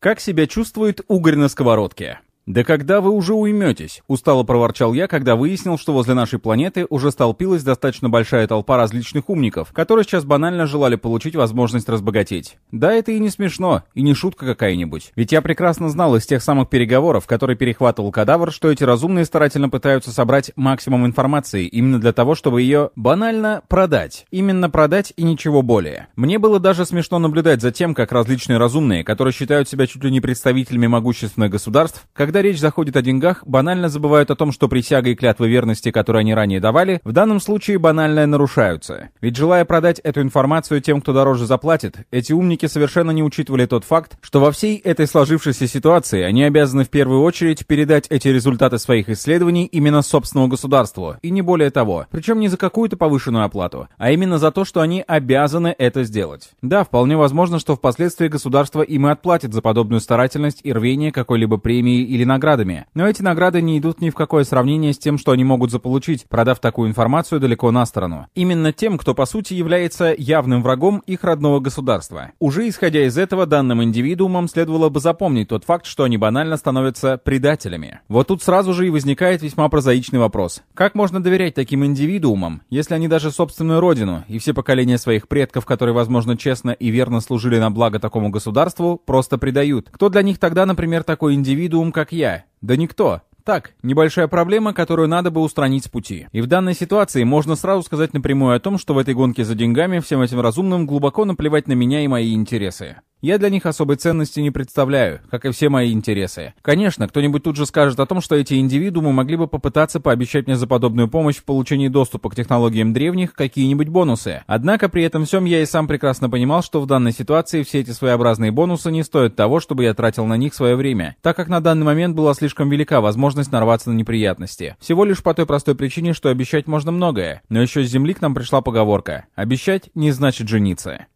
Как себя чувствует угорь на сковородке? «Да когда вы уже уйметесь?» — устало проворчал я, когда выяснил, что возле нашей планеты уже столпилась достаточно большая толпа различных умников, которые сейчас банально желали получить возможность разбогатеть. Да, это и не смешно, и не шутка какая-нибудь. Ведь я прекрасно знал из тех самых переговоров, которые перехватывал кадавр, что эти разумные старательно пытаются собрать максимум информации именно для того, чтобы ее банально продать. Именно продать и ничего более. Мне было даже смешно наблюдать за тем, как различные разумные, которые считают себя чуть ли не представителями могущественных государств, когда когда речь заходит о деньгах, банально забывают о том, что присяга и клятвы верности, которые они ранее давали, в данном случае банально нарушаются. Ведь желая продать эту информацию тем, кто дороже заплатит, эти умники совершенно не учитывали тот факт, что во всей этой сложившейся ситуации они обязаны в первую очередь передать эти результаты своих исследований именно собственному государству, и не более того. Причем не за какую-то повышенную оплату, а именно за то, что они обязаны это сделать. Да, вполне возможно, что впоследствии государство им и отплатит за подобную старательность и рвение какой-либо премии или наградами. Но эти награды не идут ни в какое сравнение с тем, что они могут заполучить, продав такую информацию далеко на сторону. Именно тем, кто по сути является явным врагом их родного государства. Уже исходя из этого, данным индивидуумам следовало бы запомнить тот факт, что они банально становятся предателями. Вот тут сразу же и возникает весьма прозаичный вопрос. Как можно доверять таким индивидуумам, если они даже собственную родину и все поколения своих предков, которые, возможно, честно и верно служили на благо такому государству, просто предают? Кто для них тогда, например, такой индивидуум, как я? Да никто. Так, небольшая проблема, которую надо бы устранить с пути. И в данной ситуации можно сразу сказать напрямую о том, что в этой гонке за деньгами всем этим разумным глубоко наплевать на меня и мои интересы. Я для них особой ценности не представляю, как и все мои интересы. Конечно, кто-нибудь тут же скажет о том, что эти индивидуумы могли бы попытаться пообещать мне за подобную помощь в получении доступа к технологиям древних какие-нибудь бонусы. Однако при этом всем я и сам прекрасно понимал, что в данной ситуации все эти своеобразные бонусы не стоят того, чтобы я тратил на них свое время, так как на данный момент была слишком велика возможность нарваться на неприятности. Всего лишь по той простой причине, что обещать можно многое. Но еще с земли к нам пришла поговорка «Обещать не значит жениться».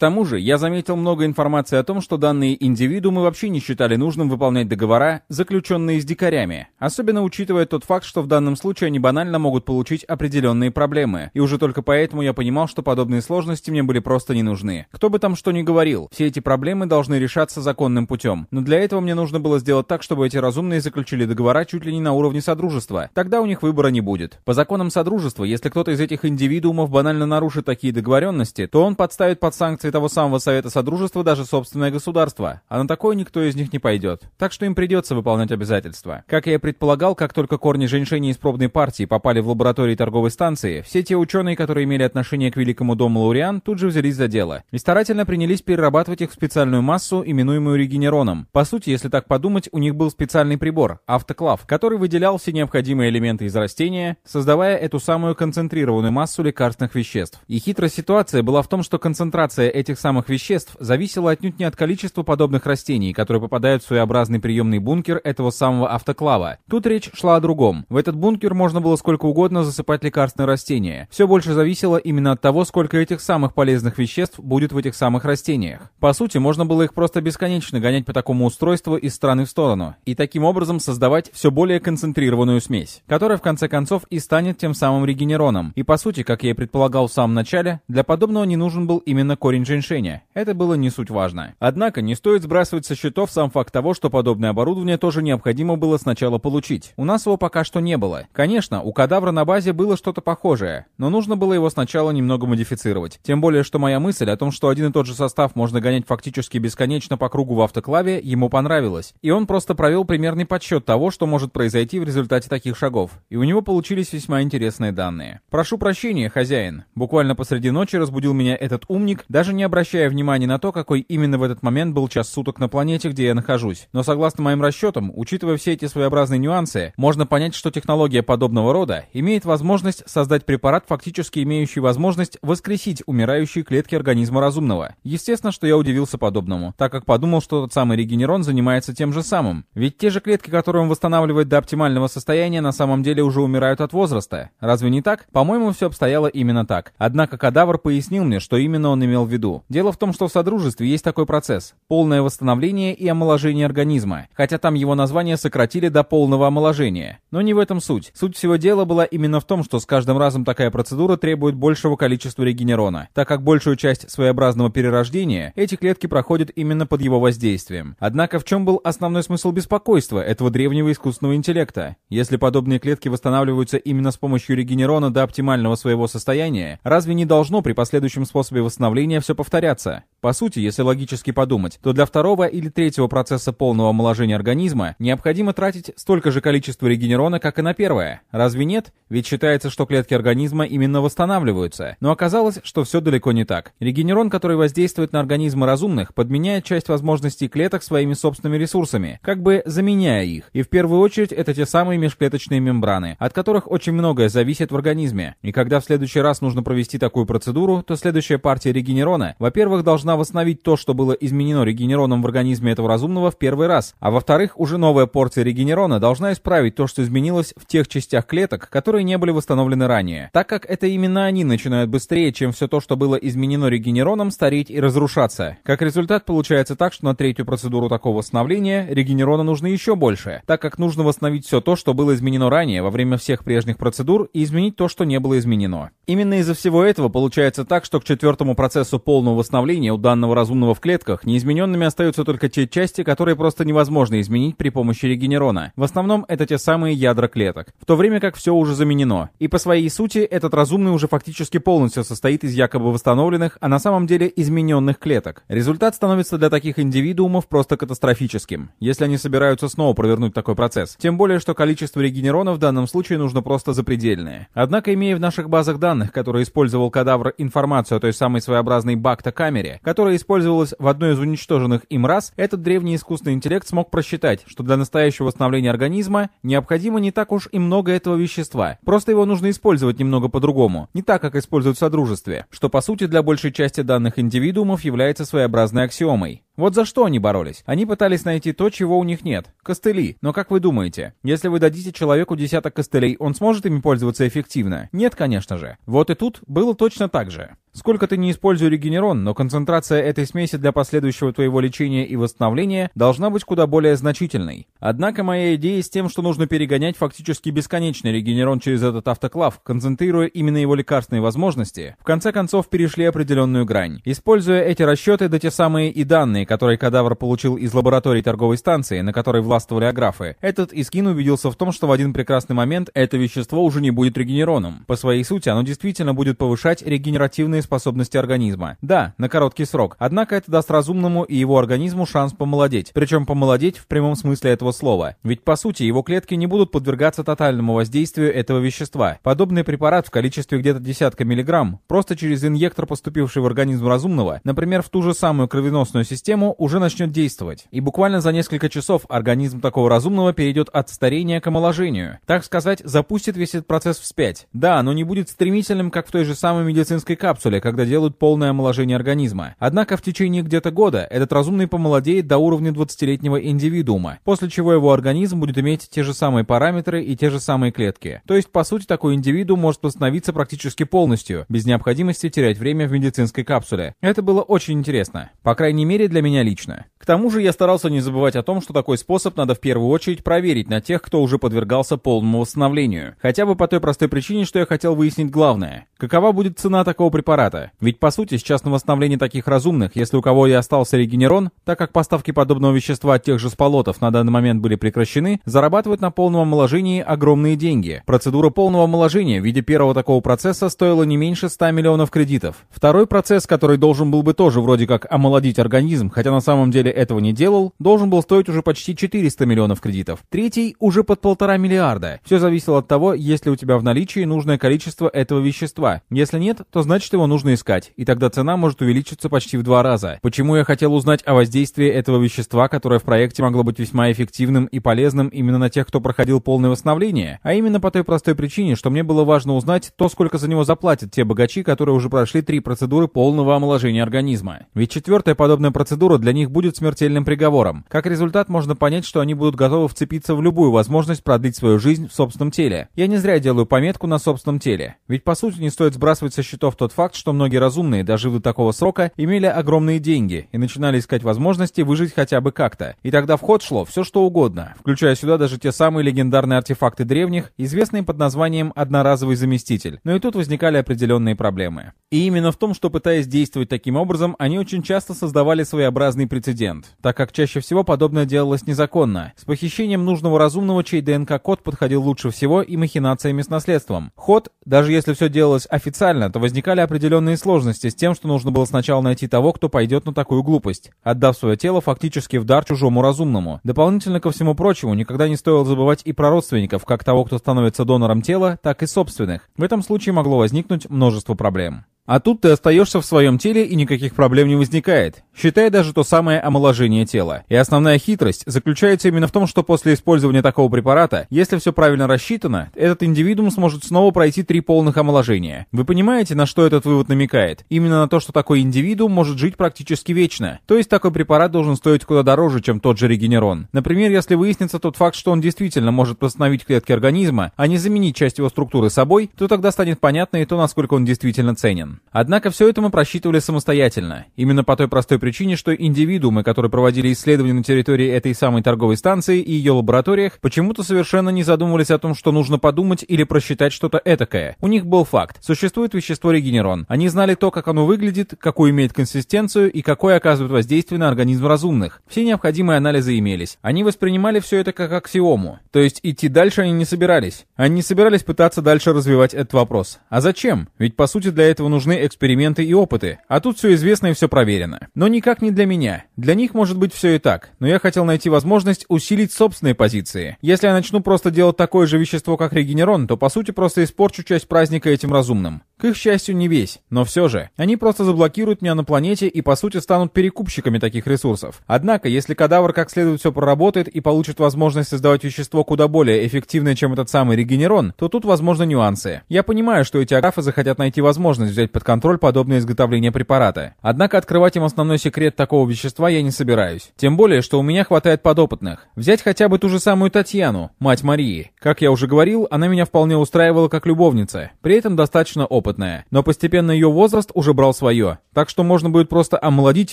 Тому же, я заметил много информации о том, что данные индивидуумы вообще не считали нужным выполнять договора, заключенные с дикарями, особенно учитывая тот факт, что в данном случае они банально могут получить определенные проблемы, и уже только поэтому я понимал, что подобные сложности мне были просто не нужны. Кто бы там что ни говорил, все эти проблемы должны решаться законным путем, но для этого мне нужно было сделать так, чтобы эти разумные заключили договора чуть ли не на уровне Содружества, тогда у них выбора не будет. По законам Содружества, если кто-то из этих индивидуумов банально нарушит такие договоренности, то он подставит под санкции санкции того самого Совета Содружества даже собственное государство, а на такое никто из них не пойдет. Так что им придется выполнять обязательства. Как я и предполагал, как только корни женьшени из пробной партии попали в лаборатории торговой станции, все те ученые, которые имели отношение к Великому Дому Лауриан, тут же взялись за дело и старательно принялись перерабатывать их в специальную массу, именуемую регенероном. По сути, если так подумать, у них был специальный прибор, автоклав, который выделял все необходимые элементы из растения, создавая эту самую концентрированную массу лекарственных веществ. И хитрая ситуация была в том, что концентрация этих самых веществ зависело отнюдь не от количества подобных растений, которые попадают в своеобразный приемный бункер этого самого автоклава. Тут речь шла о другом. В этот бункер можно было сколько угодно засыпать лекарственные растения. Все больше зависело именно от того, сколько этих самых полезных веществ будет в этих самых растениях. По сути, можно было их просто бесконечно гонять по такому устройству из стороны в сторону, и таким образом создавать все более концентрированную смесь, которая в конце концов и станет тем самым регенероном. И по сути, как я и предполагал в самом начале, для подобного не нужен был именно корень женьшеня. Это было не суть важно. Однако не стоит сбрасывать со счетов сам факт того, что подобное оборудование тоже необходимо было сначала получить. У нас его пока что не было. Конечно, у кадавра на базе было что-то похожее, но нужно было его сначала немного модифицировать. Тем более, что моя мысль о том, что один и тот же состав можно гонять фактически бесконечно по кругу в автоклаве, ему понравилась. И он просто провел примерный подсчет того, что может произойти в результате таких шагов. И у него получились весьма интересные данные. Прошу прощения, хозяин. Буквально посреди ночи разбудил меня этот умник, даже не не обращая внимания на то, какой именно в этот момент был час суток на планете, где я нахожусь. Но согласно моим расчетам, учитывая все эти своеобразные нюансы, можно понять, что технология подобного рода имеет возможность создать препарат, фактически имеющий возможность воскресить умирающие клетки организма разумного. Естественно, что я удивился подобному, так как подумал, что тот самый регенерон занимается тем же самым. Ведь те же клетки, которые он восстанавливает до оптимального состояния, на самом деле уже умирают от возраста. Разве не так? По-моему, все обстояло именно так. Однако кадавр пояснил мне, что именно он имел в виду виду? Дело в том, что в Содружестве есть такой процесс – полное восстановление и омоложение организма, хотя там его название сократили до полного омоложения. Но не в этом суть. Суть всего дела была именно в том, что с каждым разом такая процедура требует большего количества регенерона, так как большую часть своеобразного перерождения эти клетки проходят именно под его воздействием. Однако в чем был основной смысл беспокойства этого древнего искусственного интеллекта? Если подобные клетки восстанавливаются именно с помощью регенерона до оптимального своего состояния, разве не должно при последующем способе восстановления все повторяться? По сути, если логически подумать, то для второго или третьего процесса полного омоложения организма необходимо тратить столько же количества регенерона, как и на первое. Разве нет? Ведь считается, что клетки организма именно восстанавливаются. Но оказалось, что все далеко не так. Регенерон, который воздействует на организмы разумных, подменяет часть возможностей клеток своими собственными ресурсами, как бы заменяя их. И в первую очередь это те самые межклеточные мембраны, от которых очень многое зависит в организме. И когда в следующий раз нужно провести такую процедуру, то следующая партия регенерона, во-первых, должна должна восстановить то, что было изменено регенероном в организме этого разумного в первый раз, а во-вторых, уже новая порция регенерона должна исправить то, что изменилось в тех частях клеток, которые не были восстановлены ранее, так как это именно они начинают быстрее, чем все то, что было изменено регенероном, стареть и разрушаться. Как результат, получается так, что на третью процедуру такого восстановления регенерона нужно еще больше, так как нужно восстановить все то, что было изменено ранее во время всех прежних процедур и изменить то, что не было изменено. Именно из-за всего этого получается так, что к четвертому процессу полного восстановления данного разумного в клетках, неизмененными остаются только те части, которые просто невозможно изменить при помощи регенерона. В основном это те самые ядра клеток, в то время как все уже заменено. И по своей сути этот разумный уже фактически полностью состоит из якобы восстановленных, а на самом деле измененных клеток. Результат становится для таких индивидуумов просто катастрофическим, если они собираются снова провернуть такой процесс. Тем более, что количество регенерона в данном случае нужно просто запредельное. Однако, имея в наших базах данных, которые использовал кадавр информацию о той самой своеобразной бакта-камере, которая использовалась в одной из уничтоженных им рас, этот древний искусственный интеллект смог просчитать, что для настоящего восстановления организма необходимо не так уж и много этого вещества. Просто его нужно использовать немного по-другому, не так, как используют в Содружестве, что по сути для большей части данных индивидуумов является своеобразной аксиомой. Вот за что они боролись? Они пытались найти то, чего у них нет. Костыли. Но как вы думаете, если вы дадите человеку десяток костылей, он сможет ими пользоваться эффективно? Нет, конечно же. Вот и тут было точно так же. Сколько ты не используй регенерон, но концентрация этой смеси для последующего твоего лечения и восстановления должна быть куда более значительной. Однако моя идея с тем, что нужно перегонять фактически бесконечный регенерон через этот автоклав, концентрируя именно его лекарственные возможности, в конце концов перешли определенную грань. Используя эти расчеты, да те самые и данные, которые кадавр получил из лаборатории торговой станции, на которой властвовали аграфы, этот Искин убедился в том, что в один прекрасный момент это вещество уже не будет регенероном. По своей сути, оно действительно будет повышать регенеративные способности организма. Да, на короткий срок. Однако это даст разумному и его организму шанс помолодеть. Причем помолодеть в прямом смысле этого слова. Ведь по сути его клетки не будут подвергаться тотальному воздействию этого вещества. Подобный препарат в количестве где-то десятка миллиграмм, просто через инъектор, поступивший в организм разумного, например, в ту же самую кровеносную систему, уже начнет действовать. И буквально за несколько часов организм такого разумного перейдет от старения к омоложению. Так сказать, запустит весь этот процесс вспять. Да, но не будет стремительным, как в той же самой медицинской капсуле, когда делают полное омоложение организма. Однако в течение где-то года этот разумный помолодеет до уровня 20-летнего индивидуума, после чего его организм будет иметь те же самые параметры и те же самые клетки. То есть, по сути, такой индивидуум может восстановиться практически полностью, без необходимости терять время в медицинской капсуле. Это было очень интересно. По крайней мере, для меня лично. К тому же я старался не забывать о том, что такой способ надо в первую очередь проверить на тех, кто уже подвергался полному восстановлению. Хотя бы по той простой причине, что я хотел выяснить главное. Какова будет цена такого препарата? Ведь по сути сейчас на восстановление таких разумных, если у кого и остался регенерон, так как поставки подобного вещества от тех же сполотов на данный момент были прекращены, зарабатывают на полном омоложении огромные деньги. Процедура полного омоложения в виде первого такого процесса стоила не меньше 100 миллионов кредитов. Второй процесс, который должен был бы тоже вроде как омолодить организм, хотя на самом деле этого не делал, должен был стоить уже почти 400 миллионов кредитов. Третий уже под полтора миллиарда. Все зависело от того, есть ли у тебя в наличии нужное количество этого вещества. Если нет, то значит его нужно искать, и тогда цена может увеличиться почти в два раза. Почему я хотел узнать о воздействии этого вещества, которое в проекте могло быть весьма эффективным и полезным именно на тех, кто проходил полное восстановление? А именно по той простой причине, что мне было важно узнать то, сколько за него заплатят те богачи, которые уже прошли три процедуры полного омоложения организма. Ведь четвертая подобная процедура для них будет смертельным приговором. Как результат, можно понять, что они будут готовы вцепиться в любую возможность продлить свою жизнь в собственном теле. Я не зря делаю пометку на собственном теле. Ведь по сути не стоит сбрасывать со счетов тот факт, что многие разумные, дожив до такого срока, имели огромные деньги и начинали искать возможности выжить хотя бы как-то. И тогда в ход шло все что угодно, включая сюда даже те самые легендарные артефакты древних, известные под названием «одноразовый заместитель». Но и тут возникали определенные проблемы. И именно в том, что пытаясь действовать таким образом, они очень часто создавали своеобразный прецедент, так как чаще всего подобное делалось незаконно. С похищением нужного разумного, чей ДНК-код подходил лучше всего, и махинациями с наследством. Ход, даже если все делалось официально, то возникали определенные сложности с тем, что нужно было сначала найти того, кто пойдет на такую глупость, отдав свое тело фактически в дар чужому разумному. Дополнительно ко всему прочему, никогда не стоило забывать и про родственников, как того, кто становится донором тела, так и собственных. В этом случае могло возникнуть множество проблем. А тут ты остаешься в своем теле и никаких проблем не возникает, считая даже то самое омоложение тела. И основная хитрость заключается именно в том, что после использования такого препарата, если все правильно рассчитано, этот индивидуум сможет снова пройти три полных омоложения. Вы понимаете, на что этот вывод намекает? Именно на то, что такой индивидуум может жить практически вечно. То есть такой препарат должен стоить куда дороже, чем тот же регенерон. Например, если выяснится тот факт, что он действительно может восстановить клетки организма, а не заменить часть его структуры собой, то тогда станет понятно и то, насколько он действительно ценен. Однако все это мы просчитывали самостоятельно. Именно по той простой причине, что индивидуумы, которые проводили исследования на территории этой самой торговой станции и ее лабораториях, почему-то совершенно не задумывались о том, что нужно подумать или просчитать что-то этакое. У них был факт. Существует вещество регенерон. Они знали то, как оно выглядит, какую имеет консистенцию и какое оказывает воздействие на организм разумных. Все необходимые анализы имелись. Они воспринимали все это как аксиому. То есть идти дальше они не собирались. Они не собирались пытаться дальше развивать этот вопрос. А зачем? Ведь по сути для этого нужно нужны эксперименты и опыты, а тут все известно и все проверено. Но никак не для меня. Для них может быть все и так, но я хотел найти возможность усилить собственные позиции. Если я начну просто делать такое же вещество, как регенерон, то по сути просто испорчу часть праздника этим разумным. К их счастью, не весь, но все же. Они просто заблокируют меня на планете и по сути станут перекупщиками таких ресурсов. Однако, если кадавр как следует все проработает и получит возможность создавать вещество куда более эффективное, чем этот самый регенерон, то тут возможны нюансы. Я понимаю, что эти аграфы захотят найти возможность взять под контроль подобное изготовление препарата. Однако открывать им основной секрет такого вещества я не собираюсь. Тем более, что у меня хватает подопытных. Взять хотя бы ту же самую Татьяну, мать Марии. Как я уже говорил, она меня вполне устраивала как любовница, при этом достаточно опытная. Но постепенно ее возраст уже брал свое. Так что можно будет просто омолодить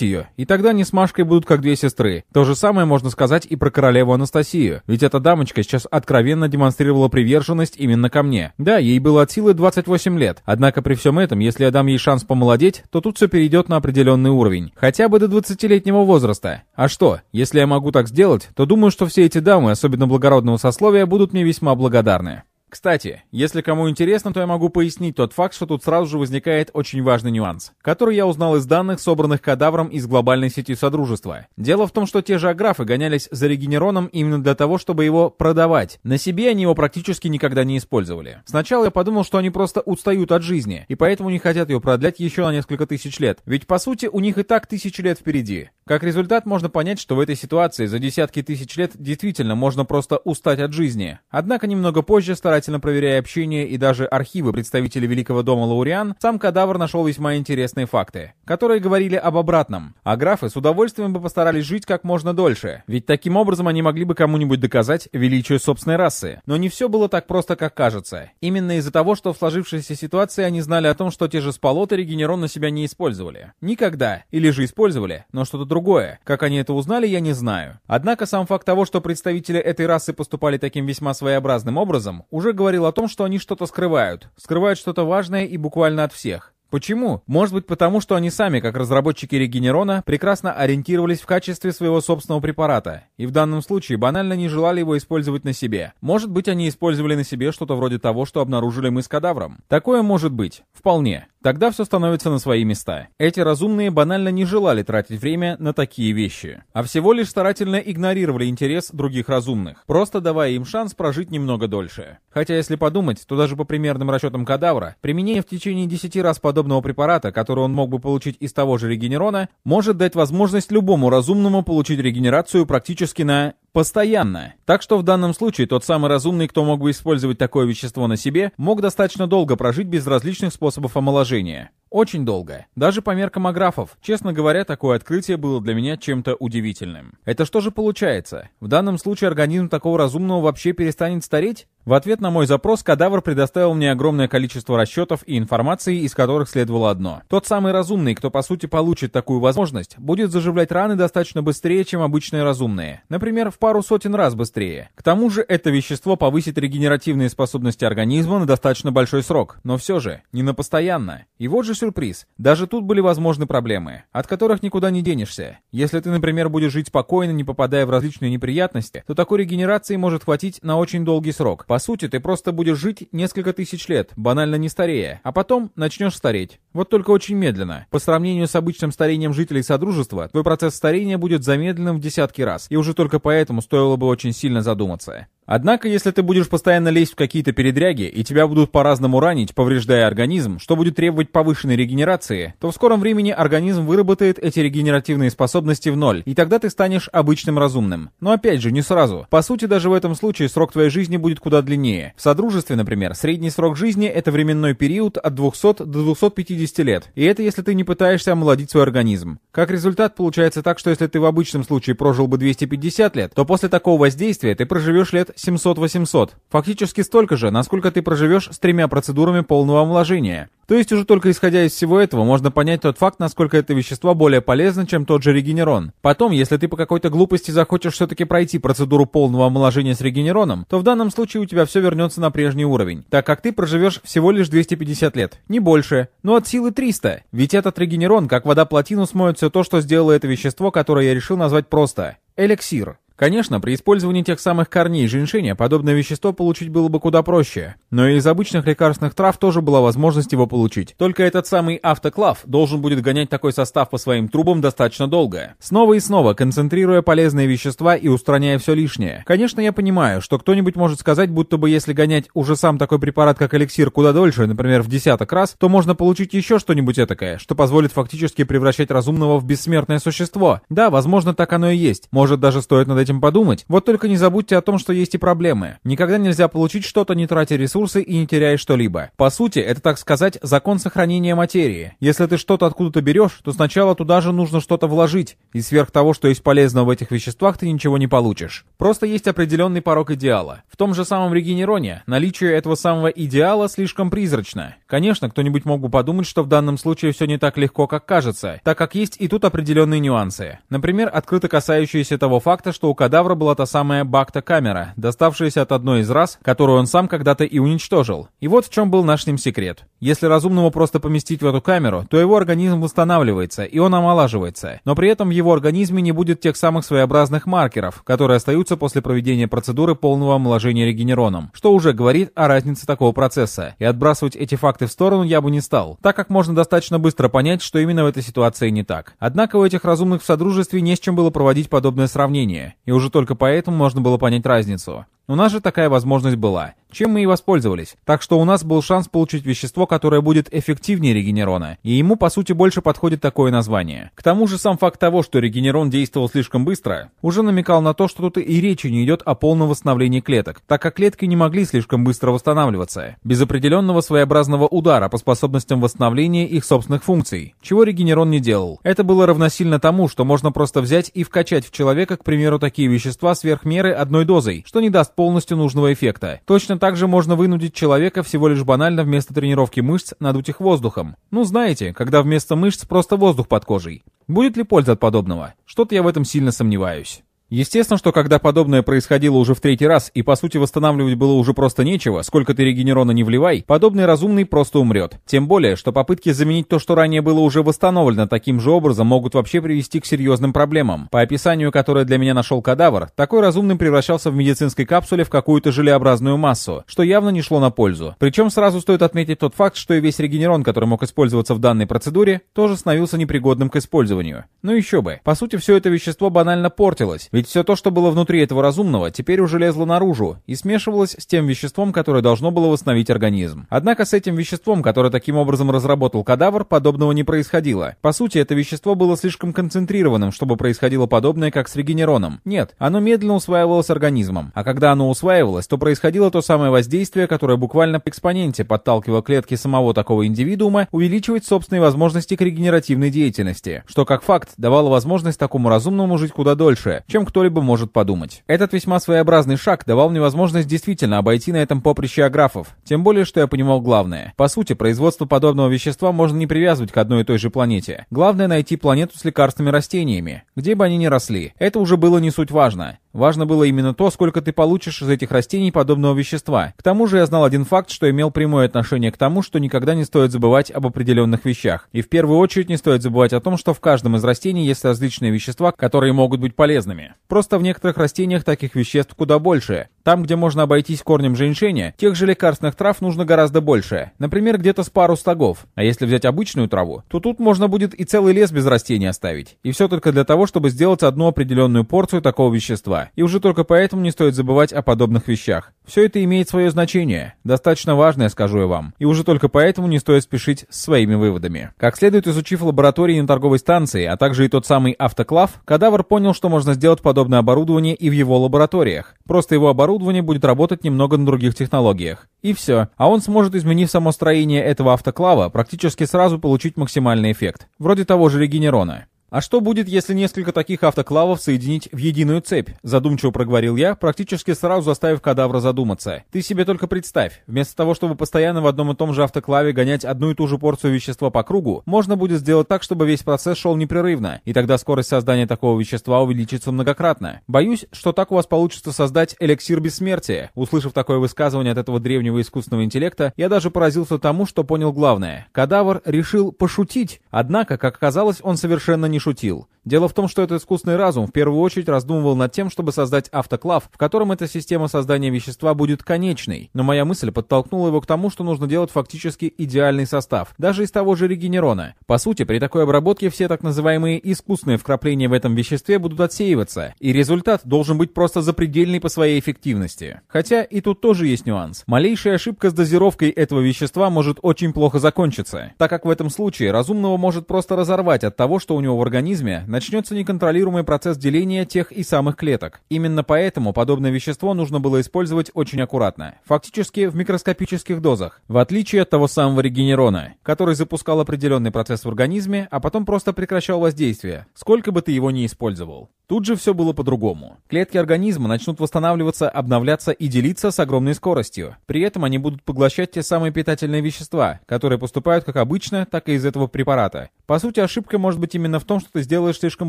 ее, и тогда они с Машкой будут как две сестры. То же самое можно сказать и про королеву Анастасию. Ведь эта дамочка сейчас откровенно демонстрировала приверженность именно ко мне. Да, ей было от силы 28 лет. Однако при всем этом, если я дам ей шанс помолодеть, то тут все перейдет на определенный уровень. Хотя бы до 20-летнего возраста. А что, если я могу так сделать, то думаю, что все эти дамы, особенно благородного сословия, будут мне весьма благодарны. Кстати, если кому интересно, то я могу пояснить тот факт, что тут сразу же возникает очень важный нюанс, который я узнал из данных, собранных кадавром из глобальной сети Содружества. Дело в том, что те же аграфы гонялись за регенероном именно для того, чтобы его продавать. На себе они его практически никогда не использовали. Сначала я подумал, что они просто устают от жизни, и поэтому не хотят ее продлять еще на несколько тысяч лет. Ведь по сути у них и так тысячи лет впереди. Как результат, можно понять, что в этой ситуации за десятки тысяч лет действительно можно просто устать от жизни. Однако немного позже, старательно проверяя общение и даже архивы представителей Великого дома Лауриан, сам кадавр нашел весьма интересные факты, которые говорили об обратном. А графы с удовольствием бы постарались жить как можно дольше, ведь таким образом они могли бы кому-нибудь доказать величие собственной расы. Но не все было так просто, как кажется. Именно из-за того, что в сложившейся ситуации они знали о том, что те же спалоты регенерон на себя не использовали. Никогда. Или же использовали, но что-то другое. Как они это узнали, я не знаю. Однако сам факт того, что представители этой расы поступали таким весьма своеобразным образом, уже говорил о том, что они что-то скрывают. Скрывают что-то важное и буквально от всех. Почему? Может быть потому, что они сами, как разработчики регенерона, прекрасно ориентировались в качестве своего собственного препарата, и в данном случае банально не желали его использовать на себе. Может быть они использовали на себе что-то вроде того, что обнаружили мы с кадавром. Такое может быть. Вполне. Тогда все становится на свои места. Эти разумные банально не желали тратить время на такие вещи, а всего лишь старательно игнорировали интерес других разумных, просто давая им шанс прожить немного дольше. Хотя если подумать, то даже по примерным расчетам кадавра, применение в течение 10 раз подобного препарата, который он мог бы получить из того же регенерона, может дать возможность любому разумному получить регенерацию практически на Постоянно. Так что в данном случае тот самый разумный, кто мог бы использовать такое вещество на себе, мог достаточно долго прожить без различных способов омоложения. Очень долго. Даже по меркам аграфов. Честно говоря, такое открытие было для меня чем-то удивительным. Это что же получается? В данном случае организм такого разумного вообще перестанет стареть? В ответ на мой запрос кадавр предоставил мне огромное количество расчетов и информации, из которых следовало одно. Тот самый разумный, кто по сути получит такую возможность, будет заживлять раны достаточно быстрее, чем обычные разумные. Например, в пару сотен раз быстрее. К тому же это вещество повысит регенеративные способности организма на достаточно большой срок. Но все же, не на постоянно. И вот же сюрприз. Даже тут были возможны проблемы, от которых никуда не денешься. Если ты, например, будешь жить спокойно, не попадая в различные неприятности, то такой регенерации может хватить на очень долгий срок. По сути, ты просто будешь жить несколько тысяч лет, банально не старея, а потом начнешь стареть. Вот только очень медленно. По сравнению с обычным старением жителей Содружества, твой процесс старения будет замедленным в десятки раз, и уже только поэтому стоило бы очень сильно задуматься. Однако, если ты будешь постоянно лезть в какие-то передряги, и тебя будут по-разному ранить, повреждая организм, что будет требовать повышенной регенерации, то в скором времени организм выработает эти регенеративные способности в ноль, и тогда ты станешь обычным разумным. Но опять же, не сразу. По сути, даже в этом случае срок твоей жизни будет куда длиннее. В Содружестве, например, средний срок жизни — это временной период от 200 до 250 лет. И это если ты не пытаешься омолодить свой организм. Как результат, получается так, что если ты в обычном случае прожил бы 250 лет, то после такого воздействия ты проживешь лет 700-800. Фактически столько же, насколько ты проживешь с тремя процедурами полного омоложения. То есть уже только исходя из всего этого можно понять тот факт, насколько это вещество более полезно, чем тот же регенерон. Потом, если ты по какой-то глупости захочешь все-таки пройти процедуру полного омоложения с регенероном, то в данном случае у тебя все вернется на прежний уровень, так как ты проживешь всего лишь 250 лет, не больше, но от силы 300. Ведь этот регенерон, как вода плотину, смоет все то, что сделало это вещество, которое я решил назвать просто эликсир. Конечно, при использовании тех самых корней женьшеня подобное вещество получить было бы куда проще, но и из обычных лекарственных трав тоже была возможность его получить. Только этот самый автоклав должен будет гонять такой состав по своим трубам достаточно долго, снова и снова концентрируя полезные вещества и устраняя все лишнее. Конечно, я понимаю, что кто-нибудь может сказать, будто бы если гонять уже сам такой препарат, как эликсир, куда дольше, например, в десяток раз, то можно получить еще что-нибудь этакое, что позволит фактически превращать разумного в бессмертное существо. Да, возможно, так оно и есть. Может, даже стоит над этим подумать. Вот только не забудьте о том, что есть и проблемы. Никогда нельзя получить что-то, не тратя ресурсы и не теряя что-либо. По сути, это, так сказать, закон сохранения материи. Если ты что-то откуда-то берешь, то сначала туда же нужно что-то вложить, и сверх того, что есть полезного в этих веществах, ты ничего не получишь. Просто есть определенный порог идеала. В том же самом регенероне наличие этого самого идеала слишком призрачно. Конечно, кто-нибудь мог бы подумать, что в данном случае все не так легко, как кажется, так как есть и тут определенные нюансы. Например, открыто касающиеся того факта, что у кадавра была та самая бакта-камера, доставшаяся от одной из рас, которую он сам когда-то и уничтожил. И вот в чем был наш ним секрет. Если разумного просто поместить в эту камеру, то его организм восстанавливается, и он омолаживается. Но при этом в его организме не будет тех самых своеобразных маркеров, которые остаются после проведения процедуры полного омоложения регенероном, что уже говорит о разнице такого процесса. И отбрасывать эти факты в сторону я бы не стал, так как можно достаточно быстро понять, что именно в этой ситуации не так. Однако у этих разумных в Содружестве не с чем было проводить подобное сравнение и уже только поэтому можно было понять разницу. У нас же такая возможность была чем мы и воспользовались. Так что у нас был шанс получить вещество, которое будет эффективнее регенерона, и ему по сути больше подходит такое название. К тому же сам факт того, что регенерон действовал слишком быстро, уже намекал на то, что тут и речи не идет о полном восстановлении клеток, так как клетки не могли слишком быстро восстанавливаться, без определенного своеобразного удара по способностям восстановления их собственных функций, чего регенерон не делал. Это было равносильно тому, что можно просто взять и вкачать в человека, к примеру, такие вещества сверх меры одной дозой, что не даст полностью нужного эффекта. Точно также можно вынудить человека всего лишь банально вместо тренировки мышц надуть их воздухом. Ну знаете, когда вместо мышц просто воздух под кожей. Будет ли польза от подобного? Что-то я в этом сильно сомневаюсь. Естественно, что когда подобное происходило уже в третий раз, и по сути восстанавливать было уже просто нечего, сколько ты регенерона не вливай, подобный разумный просто умрет. Тем более, что попытки заменить то, что ранее было уже восстановлено таким же образом, могут вообще привести к серьезным проблемам. По описанию, которое для меня нашел кадавр, такой разумный превращался в медицинской капсуле в какую-то желеобразную массу, что явно не шло на пользу. Причем сразу стоит отметить тот факт, что и весь регенерон, который мог использоваться в данной процедуре, тоже становился непригодным к использованию. Ну еще бы. По сути, все это вещество банально портилось, Ведь все то, что было внутри этого разумного, теперь уже лезло наружу и смешивалось с тем веществом, которое должно было восстановить организм. Однако с этим веществом, которое таким образом разработал кадавр, подобного не происходило. По сути, это вещество было слишком концентрированным, чтобы происходило подобное, как с регенероном. Нет, оно медленно усваивалось организмом. А когда оно усваивалось, то происходило то самое воздействие, которое буквально по экспоненте подталкивало клетки самого такого индивидуума увеличивать собственные возможности к регенеративной деятельности, что как факт давало возможность такому разумному жить куда дольше, чем кто-либо может подумать. Этот весьма своеобразный шаг давал мне возможность действительно обойти на этом поприще аграфов, тем более, что я понимал главное. По сути, производство подобного вещества можно не привязывать к одной и той же планете. Главное найти планету с лекарственными растениями, где бы они ни росли. Это уже было не суть важно. Важно было именно то, сколько ты получишь из этих растений подобного вещества. К тому же я знал один факт, что имел прямое отношение к тому, что никогда не стоит забывать об определенных вещах. И в первую очередь не стоит забывать о том, что в каждом из растений есть различные вещества, которые могут быть полезными. Просто в некоторых растениях таких веществ куда больше. Там, где можно обойтись корнем женьшеня, тех же лекарственных трав нужно гораздо больше. Например, где-то с пару стогов. А если взять обычную траву, то тут можно будет и целый лес без растений оставить. И все только для того, чтобы сделать одну определенную порцию такого вещества. И уже только поэтому не стоит забывать о подобных вещах. Все это имеет свое значение. Достаточно важное, скажу я вам. И уже только поэтому не стоит спешить с своими выводами. Как следует изучив лаборатории на торговой станции, а также и тот самый автоклав, кадавр понял, что можно сделать подобное оборудование и в его лабораториях. Просто его оборудование будет работать немного на других технологиях. И все. А он сможет, изменив само строение этого автоклава, практически сразу получить максимальный эффект. Вроде того же регенерона. «А что будет, если несколько таких автоклавов соединить в единую цепь?» Задумчиво проговорил я, практически сразу заставив кадавра задуматься. «Ты себе только представь, вместо того, чтобы постоянно в одном и том же автоклаве гонять одну и ту же порцию вещества по кругу, можно будет сделать так, чтобы весь процесс шел непрерывно, и тогда скорость создания такого вещества увеличится многократно. Боюсь, что так у вас получится создать эликсир бессмертия». Услышав такое высказывание от этого древнего искусственного интеллекта, я даже поразился тому, что понял главное. Кадавр решил пошутить, однако, как оказалось, он совершенно не не шутил. Дело в том, что этот искусственный разум в первую очередь раздумывал над тем, чтобы создать автоклав, в котором эта система создания вещества будет конечной. Но моя мысль подтолкнула его к тому, что нужно делать фактически идеальный состав, даже из того же регенерона. По сути, при такой обработке все так называемые искусственные вкрапления в этом веществе будут отсеиваться, и результат должен быть просто запредельный по своей эффективности. Хотя и тут тоже есть нюанс. Малейшая ошибка с дозировкой этого вещества может очень плохо закончиться, так как в этом случае разумного может просто разорвать от того, что у него в организме начнется неконтролируемый процесс деления тех и самых клеток. Именно поэтому подобное вещество нужно было использовать очень аккуратно, фактически в микроскопических дозах, в отличие от того самого регенерона, который запускал определенный процесс в организме, а потом просто прекращал воздействие, сколько бы ты его ни использовал. Тут же все было по-другому. Клетки организма начнут восстанавливаться, обновляться и делиться с огромной скоростью. При этом они будут поглощать те самые питательные вещества, которые поступают как обычно, так и из этого препарата. По сути, ошибка может быть именно в том, что ты сделаешь слишком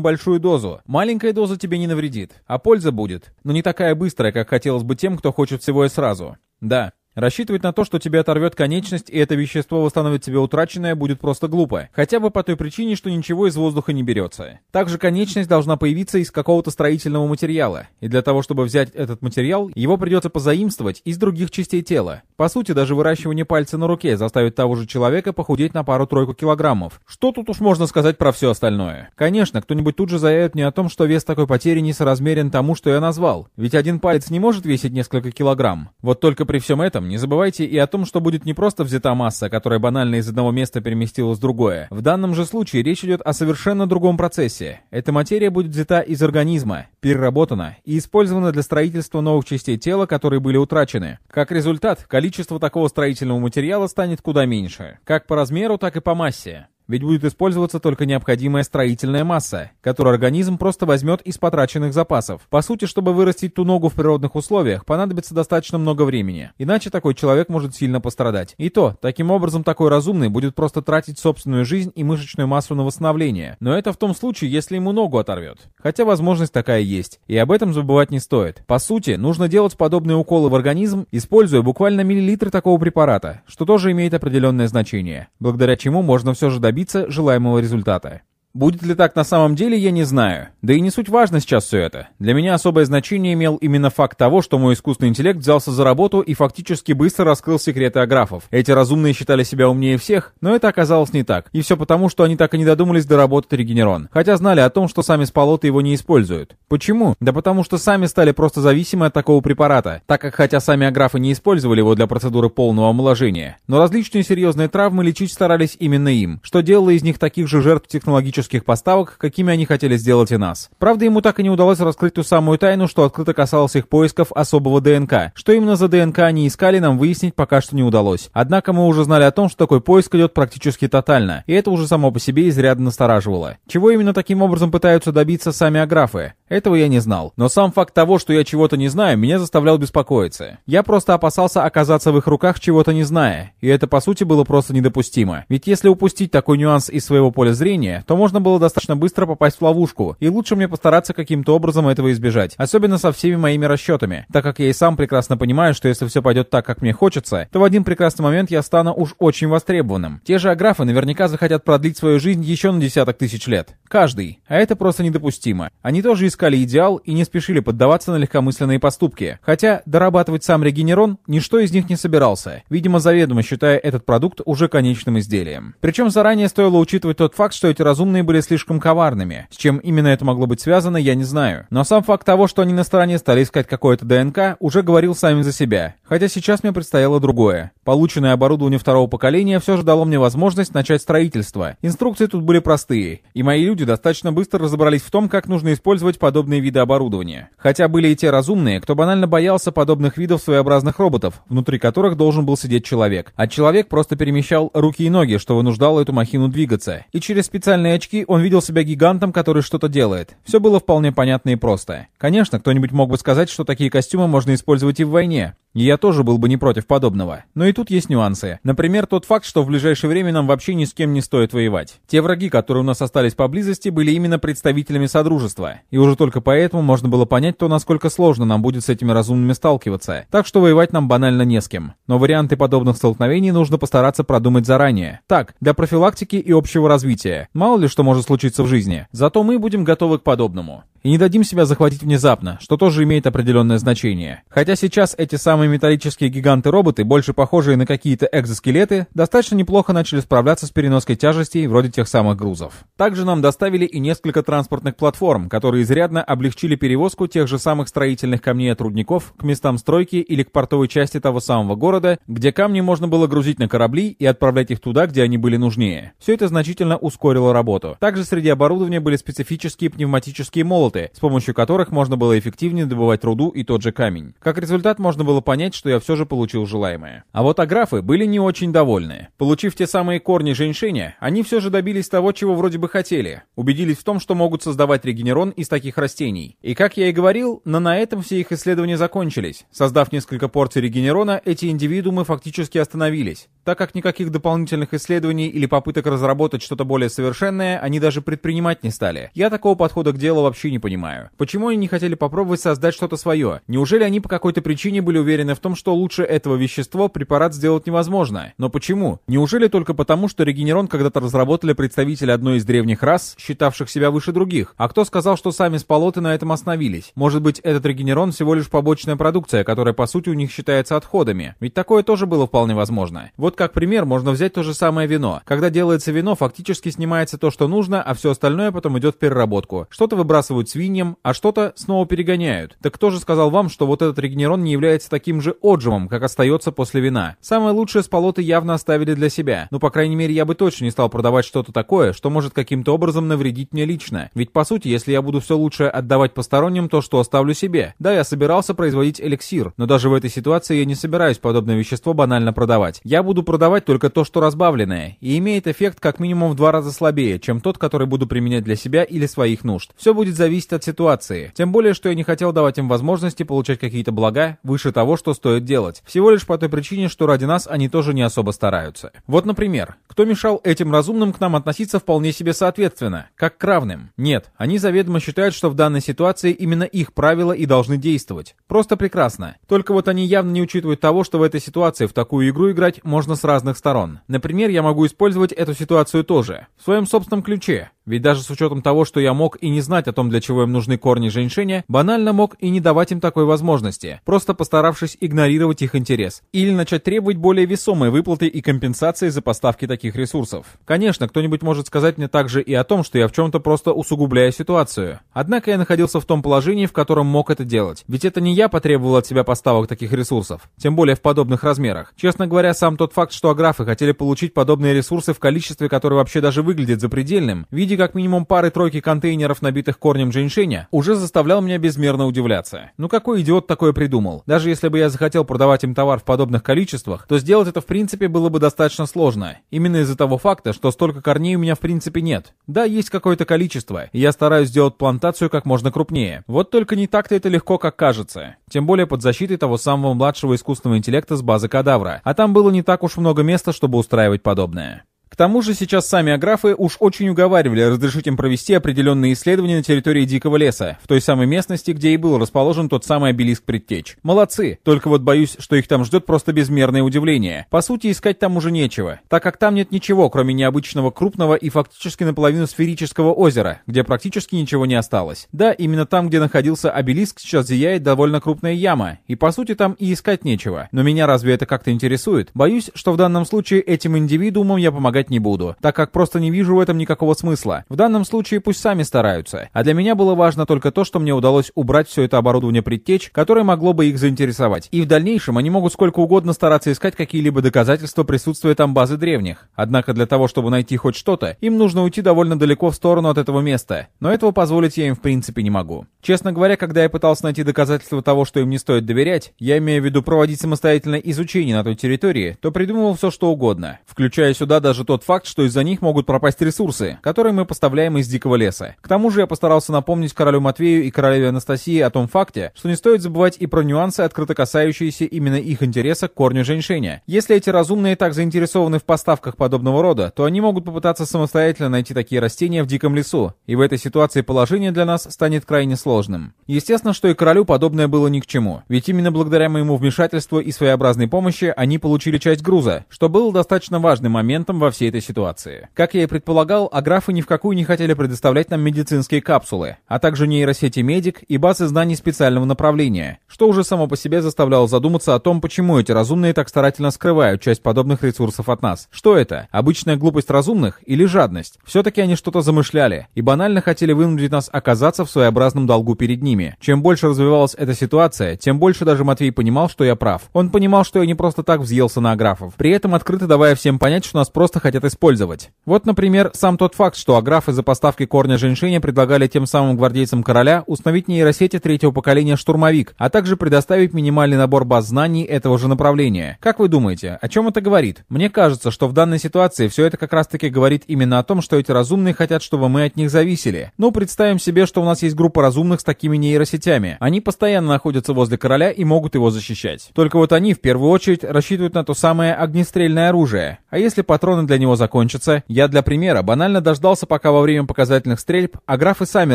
большую дозу. Маленькая доза тебе не навредит, а польза будет, но не такая быстрая, как хотелось бы тем, кто хочет всего и сразу. Да, Рассчитывать на то, что тебе оторвет конечность и это вещество восстановит тебе утраченное, будет просто глупо. Хотя бы по той причине, что ничего из воздуха не берется. Также конечность должна появиться из какого-то строительного материала. И для того, чтобы взять этот материал, его придется позаимствовать из других частей тела. По сути, даже выращивание пальца на руке заставит того же человека похудеть на пару-тройку килограммов. Что тут уж можно сказать про все остальное? Конечно, кто-нибудь тут же заявит мне о том, что вес такой потери несоразмерен тому, что я назвал. Ведь один палец не может весить несколько килограмм. Вот только при всем этом этом не забывайте и о том, что будет не просто взята масса, которая банально из одного места переместилась в другое. В данном же случае речь идет о совершенно другом процессе. Эта материя будет взята из организма, переработана и использована для строительства новых частей тела, которые были утрачены. Как результат, количество такого строительного материала станет куда меньше. Как по размеру, так и по массе ведь будет использоваться только необходимая строительная масса, которую организм просто возьмет из потраченных запасов. По сути, чтобы вырастить ту ногу в природных условиях, понадобится достаточно много времени, иначе такой человек может сильно пострадать. И то, таким образом такой разумный будет просто тратить собственную жизнь и мышечную массу на восстановление, но это в том случае, если ему ногу оторвет. Хотя возможность такая есть, и об этом забывать не стоит. По сути, нужно делать подобные уколы в организм, используя буквально миллилитры такого препарата, что тоже имеет определенное значение, благодаря чему можно все же добиться добиться желаемого результата. Будет ли так на самом деле, я не знаю. Да и не суть важно сейчас все это. Для меня особое значение имел именно факт того, что мой искусственный интеллект взялся за работу и фактически быстро раскрыл секреты аграфов. Эти разумные считали себя умнее всех, но это оказалось не так. И все потому, что они так и не додумались доработать регенерон. Хотя знали о том, что сами спалоты его не используют. Почему? Да потому что сами стали просто зависимы от такого препарата, так как хотя сами аграфы не использовали его для процедуры полного омоложения, но различные серьезные травмы лечить старались именно им, что делало из них таких же жертв технологических технологических поставок, какими они хотели сделать и нас. Правда, ему так и не удалось раскрыть ту самую тайну, что открыто касалось их поисков особого ДНК. Что именно за ДНК они искали, нам выяснить пока что не удалось. Однако мы уже знали о том, что такой поиск идет практически тотально, и это уже само по себе изрядно настораживало. Чего именно таким образом пытаются добиться сами аграфы? Этого я не знал. Но сам факт того, что я чего-то не знаю, меня заставлял беспокоиться. Я просто опасался оказаться в их руках чего-то не зная, и это по сути было просто недопустимо. Ведь если упустить такой нюанс из своего поля зрения, то можно было достаточно быстро попасть в ловушку, и лучше мне постараться каким-то образом этого избежать, особенно со всеми моими расчетами, так как я и сам прекрасно понимаю, что если все пойдет так, как мне хочется, то в один прекрасный момент я стану уж очень востребованным. Те же аграфы наверняка захотят продлить свою жизнь еще на десяток тысяч лет. Каждый. А это просто недопустимо. Они тоже искали идеал и не спешили поддаваться на легкомысленные поступки. Хотя дорабатывать сам регенерон ничто из них не собирался, видимо заведомо считая этот продукт уже конечным изделием. Причем заранее стоило учитывать тот факт, что эти разумные были слишком коварными. С чем именно это могло быть связано, я не знаю. Но сам факт того, что они на стороне стали искать какое-то ДНК, уже говорил сами за себя. Хотя сейчас мне предстояло другое. Полученное оборудование второго поколения все же дало мне возможность начать строительство. Инструкции тут были простые, и мои люди достаточно быстро разобрались в том, как нужно использовать подобные виды оборудования. Хотя были и те разумные, кто банально боялся подобных видов своеобразных роботов, внутри которых должен был сидеть человек. А человек просто перемещал руки и ноги, что вынуждало эту махину двигаться. И через специальные очки он видел себя гигантом, который что-то делает. Все было вполне понятно и просто. Конечно, кто-нибудь мог бы сказать, что такие костюмы можно использовать и в войне. Я тоже был бы не против подобного. Но и тут есть нюансы. Например, тот факт, что в ближайшее время нам вообще ни с кем не стоит воевать. Те враги, которые у нас остались поблизости, были именно представителями Содружества. И уже только поэтому можно было понять то, насколько сложно нам будет с этими разумными сталкиваться. Так что воевать нам банально не с кем. Но варианты подобных столкновений нужно постараться продумать заранее. Так, для профилактики и общего развития. Мало ли что может случиться в жизни. Зато мы будем готовы к подобному и не дадим себя захватить внезапно, что тоже имеет определенное значение. Хотя сейчас эти самые металлические гиганты-роботы, больше похожие на какие-то экзоскелеты, достаточно неплохо начали справляться с переноской тяжестей вроде тех самых грузов. Также нам доставили и несколько транспортных платформ, которые изрядно облегчили перевозку тех же самых строительных камней от рудников к местам стройки или к портовой части того самого города, где камни можно было грузить на корабли и отправлять их туда, где они были нужнее. Все это значительно ускорило работу. Также среди оборудования были специфические пневматические молоты, молоты, с помощью которых можно было эффективнее добывать руду и тот же камень. Как результат, можно было понять, что я все же получил желаемое. А вот аграфы были не очень довольны. Получив те самые корни женьшеня, они все же добились того, чего вроде бы хотели. Убедились в том, что могут создавать регенерон из таких растений. И как я и говорил, но на этом все их исследования закончились. Создав несколько порций регенерона, эти индивидуумы фактически остановились так как никаких дополнительных исследований или попыток разработать что-то более совершенное они даже предпринимать не стали. Я такого подхода к делу вообще не понимаю. Почему они не хотели попробовать создать что-то свое? Неужели они по какой-то причине были уверены в том, что лучше этого вещества препарат сделать невозможно? Но почему? Неужели только потому, что регенерон когда-то разработали представители одной из древних рас, считавших себя выше других? А кто сказал, что сами спалоты на этом остановились? Может быть, этот регенерон всего лишь побочная продукция, которая по сути у них считается отходами? Ведь такое тоже было вполне возможно. Вот как пример можно взять то же самое вино. Когда делается вино, фактически снимается то, что нужно, а все остальное потом идет в переработку. Что-то выбрасывают свиньям, а что-то снова перегоняют. Так кто же сказал вам, что вот этот регенерон не является таким же отжимом, как остается после вина? Самое лучшее с полоты явно оставили для себя. Ну, по крайней мере, я бы точно не стал продавать что-то такое, что может каким-то образом навредить мне лично. Ведь, по сути, если я буду все лучшее отдавать посторонним, то что оставлю себе? Да, я собирался производить эликсир, но даже в этой ситуации я не собираюсь подобное вещество банально продавать. Я буду продавать только то, что разбавленное, и имеет эффект как минимум в два раза слабее, чем тот, который буду применять для себя или своих нужд. Все будет зависеть от ситуации. Тем более, что я не хотел давать им возможности получать какие-то блага выше того, что стоит делать. Всего лишь по той причине, что ради нас они тоже не особо стараются. Вот, например, кто мешал этим разумным к нам относиться вполне себе соответственно, как к равным? Нет, они заведомо считают, что в данной ситуации именно их правила и должны действовать. Просто прекрасно. Только вот они явно не учитывают того, что в этой ситуации в такую игру играть можно с разных сторон. Например, я могу использовать эту ситуацию тоже, в своем собственном ключе. Ведь даже с учетом того, что я мог и не знать о том, для чего им нужны корни женьшеня, банально мог и не давать им такой возможности, просто постаравшись игнорировать их интерес. Или начать требовать более весомые выплаты и компенсации за поставки таких ресурсов. Конечно, кто-нибудь может сказать мне также и о том, что я в чем-то просто усугубляю ситуацию. Однако я находился в том положении, в котором мог это делать. Ведь это не я потребовал от себя поставок таких ресурсов, тем более в подобных размерах. Честно говоря, сам тот факт, что аграфы хотели получить подобные ресурсы в количестве, которое вообще даже выглядит запредельным, в виде как минимум пары-тройки контейнеров, набитых корнем джейншеня, уже заставлял меня безмерно удивляться. Ну какой идиот такое придумал? Даже если бы я захотел продавать им товар в подобных количествах, то сделать это в принципе было бы достаточно сложно. Именно из-за того факта, что столько корней у меня в принципе нет. Да, есть какое-то количество, и я стараюсь сделать плантацию как можно крупнее. Вот только не так-то это легко, как кажется. Тем более под защитой того самого младшего искусственного интеллекта с базы кадавра. А там было не так уж много места, чтобы устраивать подобное. К тому же сейчас сами аграфы уж очень уговаривали разрешить им провести определенные исследования на территории Дикого леса, в той самой местности, где и был расположен тот самый обелиск предтеч. Молодцы, только вот боюсь, что их там ждет просто безмерное удивление. По сути, искать там уже нечего, так как там нет ничего, кроме необычного крупного и фактически наполовину сферического озера, где практически ничего не осталось. Да, именно там, где находился обелиск, сейчас зияет довольно крупная яма, и по сути там и искать нечего. Но меня разве это как-то интересует? Боюсь, что в данном случае этим индивидуумам я помогать помогать не буду, так как просто не вижу в этом никакого смысла. В данном случае пусть сами стараются. А для меня было важно только то, что мне удалось убрать все это оборудование предтеч, которое могло бы их заинтересовать. И в дальнейшем они могут сколько угодно стараться искать какие-либо доказательства присутствия там базы древних. Однако для того, чтобы найти хоть что-то, им нужно уйти довольно далеко в сторону от этого места. Но этого позволить я им в принципе не могу. Честно говоря, когда я пытался найти доказательства того, что им не стоит доверять, я имею в виду проводить самостоятельное изучение на той территории, то придумывал все что угодно, включая сюда даже тот факт, что из-за них могут пропасть ресурсы, которые мы поставляем из дикого леса. К тому же я постарался напомнить королю Матвею и королеве Анастасии о том факте, что не стоит забывать и про нюансы, открыто касающиеся именно их интереса к корню женьшеня. Если эти разумные так заинтересованы в поставках подобного рода, то они могут попытаться самостоятельно найти такие растения в диком лесу, и в этой ситуации положение для нас станет крайне сложным. Естественно, что и королю подобное было ни к чему, ведь именно благодаря моему вмешательству и своеобразной помощи они получили часть груза, что было достаточно важным моментом во всей всей этой ситуации. Как я и предполагал, аграфы ни в какую не хотели предоставлять нам медицинские капсулы, а также нейросети медик и базы знаний специального направления, что уже само по себе заставляло задуматься о том, почему эти разумные так старательно скрывают часть подобных ресурсов от нас. Что это? Обычная глупость разумных или жадность? Все-таки они что-то замышляли и банально хотели вынудить нас оказаться в своеобразном долгу перед ними. Чем больше развивалась эта ситуация, тем больше даже Матвей понимал, что я прав. Он понимал, что я не просто так взъелся на аграфов, при этом открыто давая всем понять, что нас просто хотят использовать. Вот, например, сам тот факт, что аграфы за поставки корня женьшеня предлагали тем самым гвардейцам короля установить нейросети третьего поколения «Штурмовик», а также предоставить минимальный набор баз знаний этого же направления. Как вы думаете, о чем это говорит? Мне кажется, что в данной ситуации все это как раз-таки говорит именно о том, что эти разумные хотят, чтобы мы от них зависели. Ну, представим себе, что у нас есть группа разумных с такими нейросетями. Они постоянно находятся возле короля и могут его защищать. Только вот они в первую очередь рассчитывают на то самое огнестрельное оружие. А если патроны для него закончатся, я для примера банально дождался, пока во время показательных стрельб аграфы сами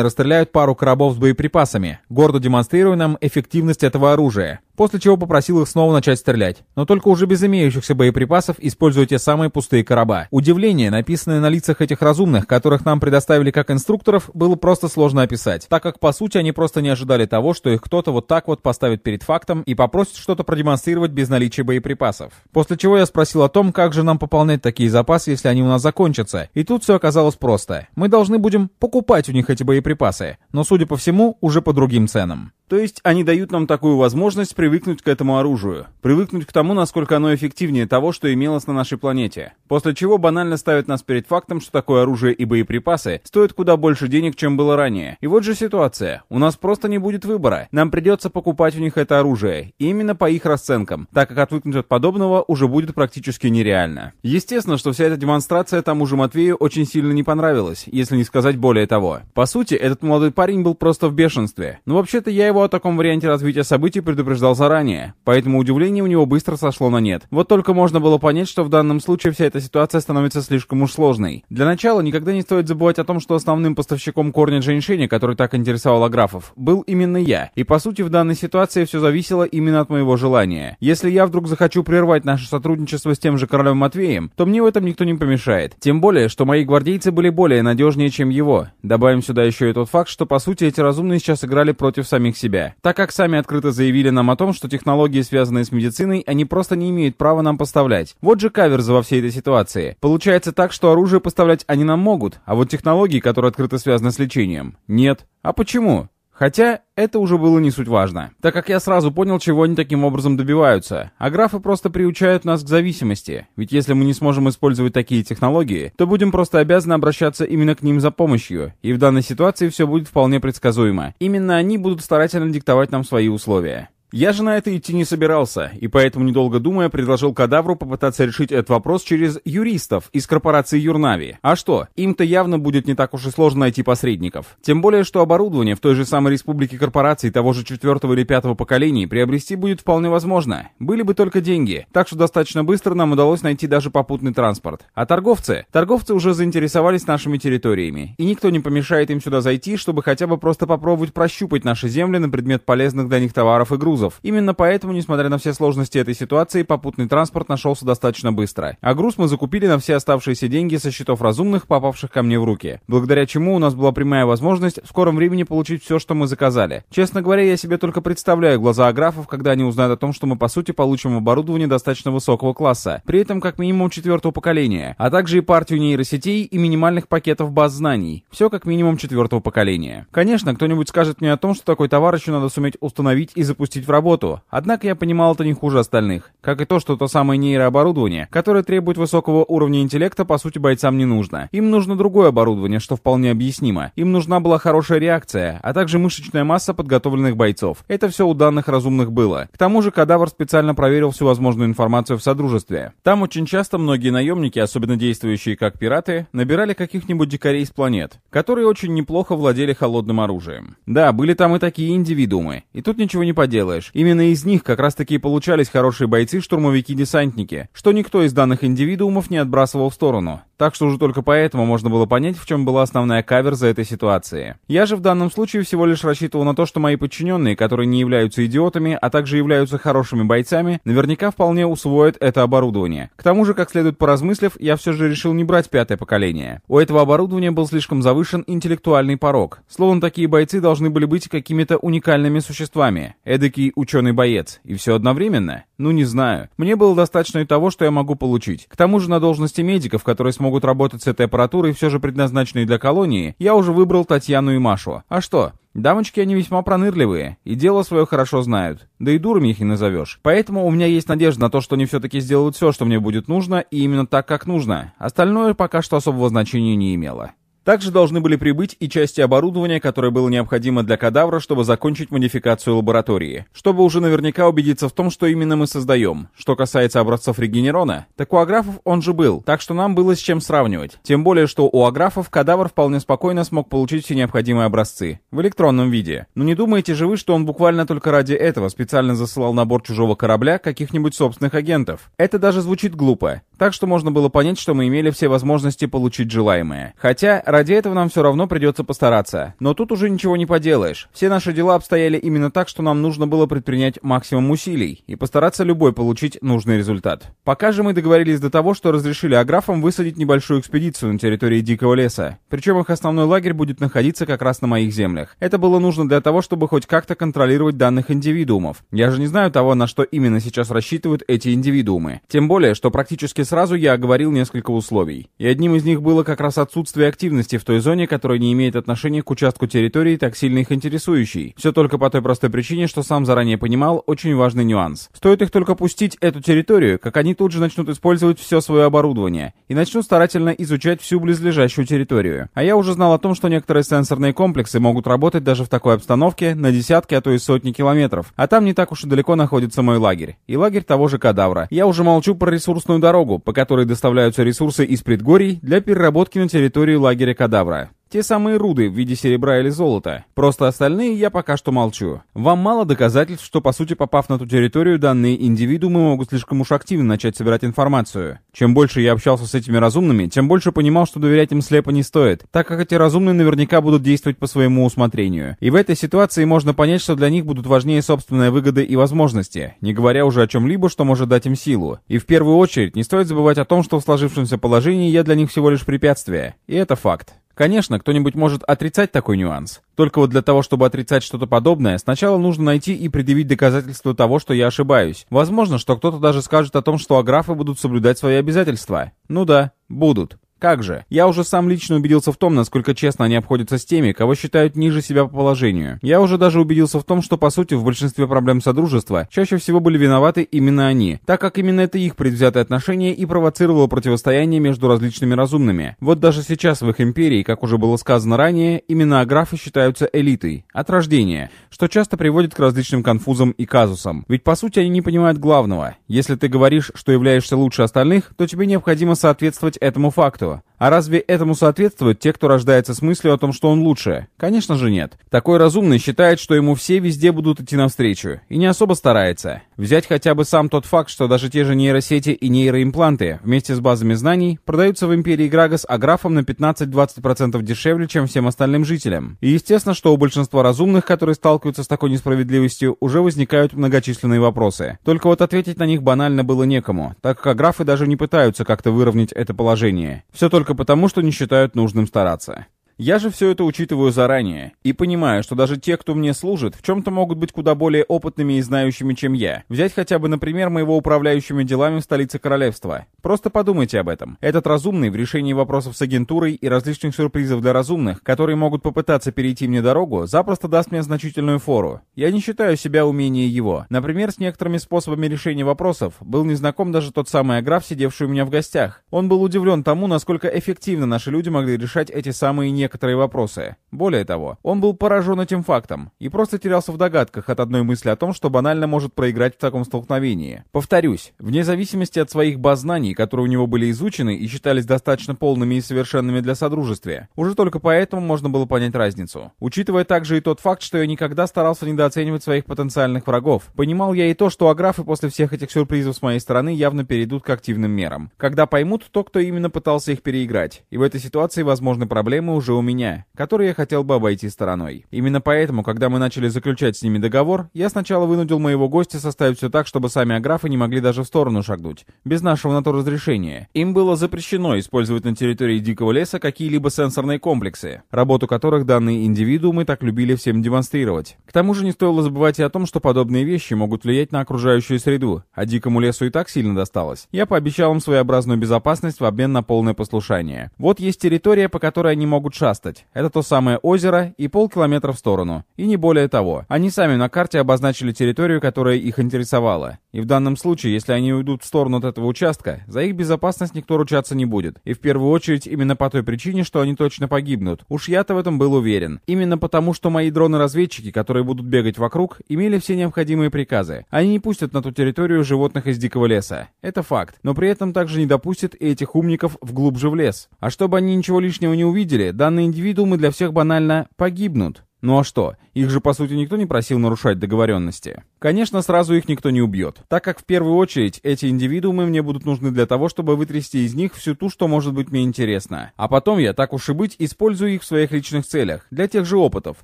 расстреляют пару коробов с боеприпасами, гордо демонстрируя нам эффективность этого оружия после чего попросил их снова начать стрелять, но только уже без имеющихся боеприпасов, используя те самые пустые короба. Удивление, написанное на лицах этих разумных, которых нам предоставили как инструкторов, было просто сложно описать, так как по сути они просто не ожидали того, что их кто-то вот так вот поставит перед фактом и попросит что-то продемонстрировать без наличия боеприпасов. После чего я спросил о том, как же нам пополнять такие запасы, если они у нас закончатся. И тут все оказалось просто. Мы должны будем покупать у них эти боеприпасы, но судя по всему, уже по другим ценам. То есть они дают нам такую возможность привыкнуть к этому оружию, привыкнуть к тому, насколько оно эффективнее того, что имелось на нашей планете, после чего банально ставят нас перед фактом, что такое оружие и боеприпасы стоят куда больше денег, чем было ранее. И вот же ситуация. У нас просто не будет выбора. Нам придется покупать у них это оружие, именно по их расценкам, так как отвыкнуть от подобного уже будет практически нереально. Естественно, что вся эта демонстрация тому же Матвею очень сильно не понравилась, если не сказать более того. По сути, этот молодой парень был просто в бешенстве. Но вообще-то я его его о таком варианте развития событий предупреждал заранее, поэтому удивление у него быстро сошло на нет. Вот только можно было понять, что в данном случае вся эта ситуация становится слишком уж сложной. Для начала никогда не стоит забывать о том, что основным поставщиком корня женьшеня, который так интересовал Аграфов, был именно я. И по сути в данной ситуации все зависело именно от моего желания. Если я вдруг захочу прервать наше сотрудничество с тем же королем Матвеем, то мне в этом никто не помешает. Тем более, что мои гвардейцы были более надежнее, чем его. Добавим сюда еще и тот факт, что по сути эти разумные сейчас играли против самих себя. Так как сами открыто заявили нам о том, что технологии, связанные с медициной, они просто не имеют права нам поставлять. Вот же каверза во всей этой ситуации. Получается так, что оружие поставлять они нам могут, а вот технологии, которые открыто связаны с лечением, нет. А почему? Хотя это уже было не суть важно, так как я сразу понял, чего они таким образом добиваются. А графы просто приучают нас к зависимости, ведь если мы не сможем использовать такие технологии, то будем просто обязаны обращаться именно к ним за помощью, и в данной ситуации все будет вполне предсказуемо. Именно они будут старательно диктовать нам свои условия. Я же на это идти не собирался, и поэтому, недолго думая, предложил кадавру попытаться решить этот вопрос через юристов из корпорации Юрнави. А что, им-то явно будет не так уж и сложно найти посредников. Тем более, что оборудование в той же самой республике корпораций того же четвертого или пятого поколений приобрести будет вполне возможно. Были бы только деньги. Так что достаточно быстро нам удалось найти даже попутный транспорт. А торговцы? Торговцы уже заинтересовались нашими территориями, и никто не помешает им сюда зайти, чтобы хотя бы просто попробовать прощупать наши земли на предмет полезных для них товаров и грузов грузов. Именно поэтому, несмотря на все сложности этой ситуации, попутный транспорт нашелся достаточно быстро. А груз мы закупили на все оставшиеся деньги со счетов разумных, попавших ко мне в руки. Благодаря чему у нас была прямая возможность в скором времени получить все, что мы заказали. Честно говоря, я себе только представляю глаза аграфов, когда они узнают о том, что мы по сути получим оборудование достаточно высокого класса, при этом как минимум четвертого поколения, а также и партию нейросетей и минимальных пакетов баз знаний. Все как минимум четвертого поколения. Конечно, кто-нибудь скажет мне о том, что такой товар еще надо суметь установить и запустить в работу, однако я понимал это не хуже остальных. Как и то, что то самое нейрооборудование, которое требует высокого уровня интеллекта, по сути бойцам не нужно. Им нужно другое оборудование, что вполне объяснимо. Им нужна была хорошая реакция, а также мышечная масса подготовленных бойцов. Это все у данных разумных было. К тому же кадавр специально проверил всю возможную информацию в Содружестве. Там очень часто многие наемники, особенно действующие как пираты, набирали каких-нибудь дикарей с планет, которые очень неплохо владели холодным оружием. Да, были там и такие индивидуумы, и тут ничего не поделаешь сделаешь. Именно из них как раз-таки получались хорошие бойцы, штурмовики-десантники, что никто из данных индивидуумов не отбрасывал в сторону. Так что уже только поэтому можно было понять, в чем была основная каверза этой ситуации. Я же в данном случае всего лишь рассчитывал на то, что мои подчиненные, которые не являются идиотами, а также являются хорошими бойцами, наверняка вполне усвоят это оборудование. К тому же, как следует поразмыслив, я все же решил не брать пятое поколение. У этого оборудования был слишком завышен интеллектуальный порог. Словом, такие бойцы должны были быть какими-то уникальными существами. Эдакий ученый-боец. И все одновременно? Ну, не знаю. Мне было достаточно и того, что я могу получить. К тому же на должности медиков, которые смогут смогут работать с этой аппаратурой, все же предназначенной для колонии, я уже выбрал Татьяну и Машу. А что? Дамочки, они весьма пронырливые, и дело свое хорошо знают. Да и дурами их не назовешь. Поэтому у меня есть надежда на то, что они все-таки сделают все, что мне будет нужно, и именно так, как нужно. Остальное пока что особого значения не имело. Также должны были прибыть и части оборудования, которое было необходимо для кадавра, чтобы закончить модификацию лаборатории. Чтобы уже наверняка убедиться в том, что именно мы создаем. Что касается образцов регенерона, так у аграфов он же был, так что нам было с чем сравнивать. Тем более, что у аграфов кадавр вполне спокойно смог получить все необходимые образцы. В электронном виде. Но не думаете же вы, что он буквально только ради этого специально засылал на борт чужого корабля каких-нибудь собственных агентов? Это даже звучит глупо. Так что можно было понять, что мы имели все возможности получить желаемое. Хотя, ради этого нам все равно придется постараться. Но тут уже ничего не поделаешь. Все наши дела обстояли именно так, что нам нужно было предпринять максимум усилий и постараться любой получить нужный результат. Пока же мы договорились до того, что разрешили аграфам высадить небольшую экспедицию на территории Дикого леса. Причем их основной лагерь будет находиться как раз на моих землях. Это было нужно для того, чтобы хоть как-то контролировать данных индивидуумов. Я же не знаю того, на что именно сейчас рассчитывают эти индивидуумы. Тем более, что практически сразу я оговорил несколько условий. И одним из них было как раз отсутствие активности в той зоне, которая не имеет отношения к участку территории, так сильно их интересующей. Все только по той простой причине, что сам заранее понимал очень важный нюанс. Стоит их только пустить эту территорию, как они тут же начнут использовать все свое оборудование и начнут старательно изучать всю близлежащую территорию. А я уже знал о том, что некоторые сенсорные комплексы могут работать даже в такой обстановке на десятки, а то и сотни километров. А там не так уж и далеко находится мой лагерь. И лагерь того же кадавра. Я уже молчу про ресурсную дорогу, по которой доставляются ресурсы из предгорий для переработки на территорию лагеря Кадавра. Те самые руды в виде серебра или золота. Просто остальные я пока что молчу. Вам мало доказательств, что по сути попав на ту территорию, данные индивидуумы могут слишком уж активно начать собирать информацию. Чем больше я общался с этими разумными, тем больше понимал, что доверять им слепо не стоит, так как эти разумные наверняка будут действовать по своему усмотрению. И в этой ситуации можно понять, что для них будут важнее собственные выгоды и возможности, не говоря уже о чем-либо, что может дать им силу. И в первую очередь не стоит забывать о том, что в сложившемся положении я для них всего лишь препятствие. И это факт. Конечно, кто-нибудь может отрицать такой нюанс. Только вот для того, чтобы отрицать что-то подобное, сначала нужно найти и предъявить доказательства того, что я ошибаюсь. Возможно, что кто-то даже скажет о том, что аграфы будут соблюдать свои обязательства. Ну да, будут. Как же? Я уже сам лично убедился в том, насколько честно они обходятся с теми, кого считают ниже себя по положению. Я уже даже убедился в том, что по сути в большинстве проблем Содружества чаще всего были виноваты именно они, так как именно это их предвзятое отношение и провоцировало противостояние между различными разумными. Вот даже сейчас в их империи, как уже было сказано ранее, именно аграфы считаются элитой, от рождения, что часто приводит к различным конфузам и казусам. Ведь по сути они не понимают главного. Если ты говоришь, что являешься лучше остальных, то тебе необходимо соответствовать этому факту что? А разве этому соответствуют те, кто рождается с мыслью о том, что он лучше? Конечно же нет. Такой разумный считает, что ему все везде будут идти навстречу, и не особо старается. Взять хотя бы сам тот факт, что даже те же нейросети и нейроимпланты вместе с базами знаний продаются в Империи Грагас аграфом на 15-20% дешевле, чем всем остальным жителям. И естественно, что у большинства разумных, которые сталкиваются с такой несправедливостью, уже возникают многочисленные вопросы. Только вот ответить на них банально было некому, так как аграфы даже не пытаются как-то выровнять это положение. Все только потому, что не считают нужным стараться. Я же все это учитываю заранее и понимаю, что даже те, кто мне служит, в чем-то могут быть куда более опытными и знающими, чем я. Взять хотя бы, например, моего управляющими делами в столице королевства. Просто подумайте об этом. Этот разумный в решении вопросов с агентурой и различных сюрпризов для разумных, которые могут попытаться перейти мне дорогу, запросто даст мне значительную фору. Я не считаю себя умнее его. Например, с некоторыми способами решения вопросов был незнаком даже тот самый аграф, сидевший у меня в гостях. Он был удивлен тому, насколько эффективно наши люди могли решать эти самые не некоторые вопросы. Более того, он был поражен этим фактом и просто терялся в догадках от одной мысли о том, что банально может проиграть в таком столкновении. Повторюсь, вне зависимости от своих баз знаний, которые у него были изучены и считались достаточно полными и совершенными для содружествия, уже только поэтому можно было понять разницу. Учитывая также и тот факт, что я никогда старался недооценивать своих потенциальных врагов, понимал я и то, что аграфы после всех этих сюрпризов с моей стороны явно перейдут к активным мерам. Когда поймут то, кто именно пытался их переиграть. И в этой ситуации возможны проблемы уже у меня, который я хотел бы обойти стороной. Именно поэтому, когда мы начали заключать с ними договор, я сначала вынудил моего гостя составить все так, чтобы сами аграфы не могли даже в сторону шагнуть, без нашего на то разрешения. Им было запрещено использовать на территории Дикого леса какие-либо сенсорные комплексы, работу которых данные индивидуумы так любили всем демонстрировать. К тому же не стоило забывать и о том, что подобные вещи могут влиять на окружающую среду, а Дикому лесу и так сильно досталось. Я пообещал им своеобразную безопасность в обмен на полное послушание. Вот есть территория, по которой они могут шастать. Это то самое озеро и полкилометра в сторону. И не более того. Они сами на карте обозначили территорию, которая их интересовала. И в данном случае, если они уйдут в сторону от этого участка, за их безопасность никто ручаться не будет. И в первую очередь именно по той причине, что они точно погибнут. Уж я-то в этом был уверен. Именно потому, что мои дроны-разведчики, которые будут бегать вокруг, имели все необходимые приказы. Они не пустят на ту территорию животных из дикого леса. Это факт. Но при этом также не допустят и этих умников вглубже в лес. А чтобы они ничего лишнего не увидели, данные индивидуумы для всех банально погибнут. Ну а что? Их же, по сути, никто не просил нарушать договоренности. Конечно, сразу их никто не убьет, так как в первую очередь эти индивидуумы мне будут нужны для того, чтобы вытрясти из них всю ту, что может быть мне интересно. А потом я, так уж и быть, использую их в своих личных целях, для тех же опытов.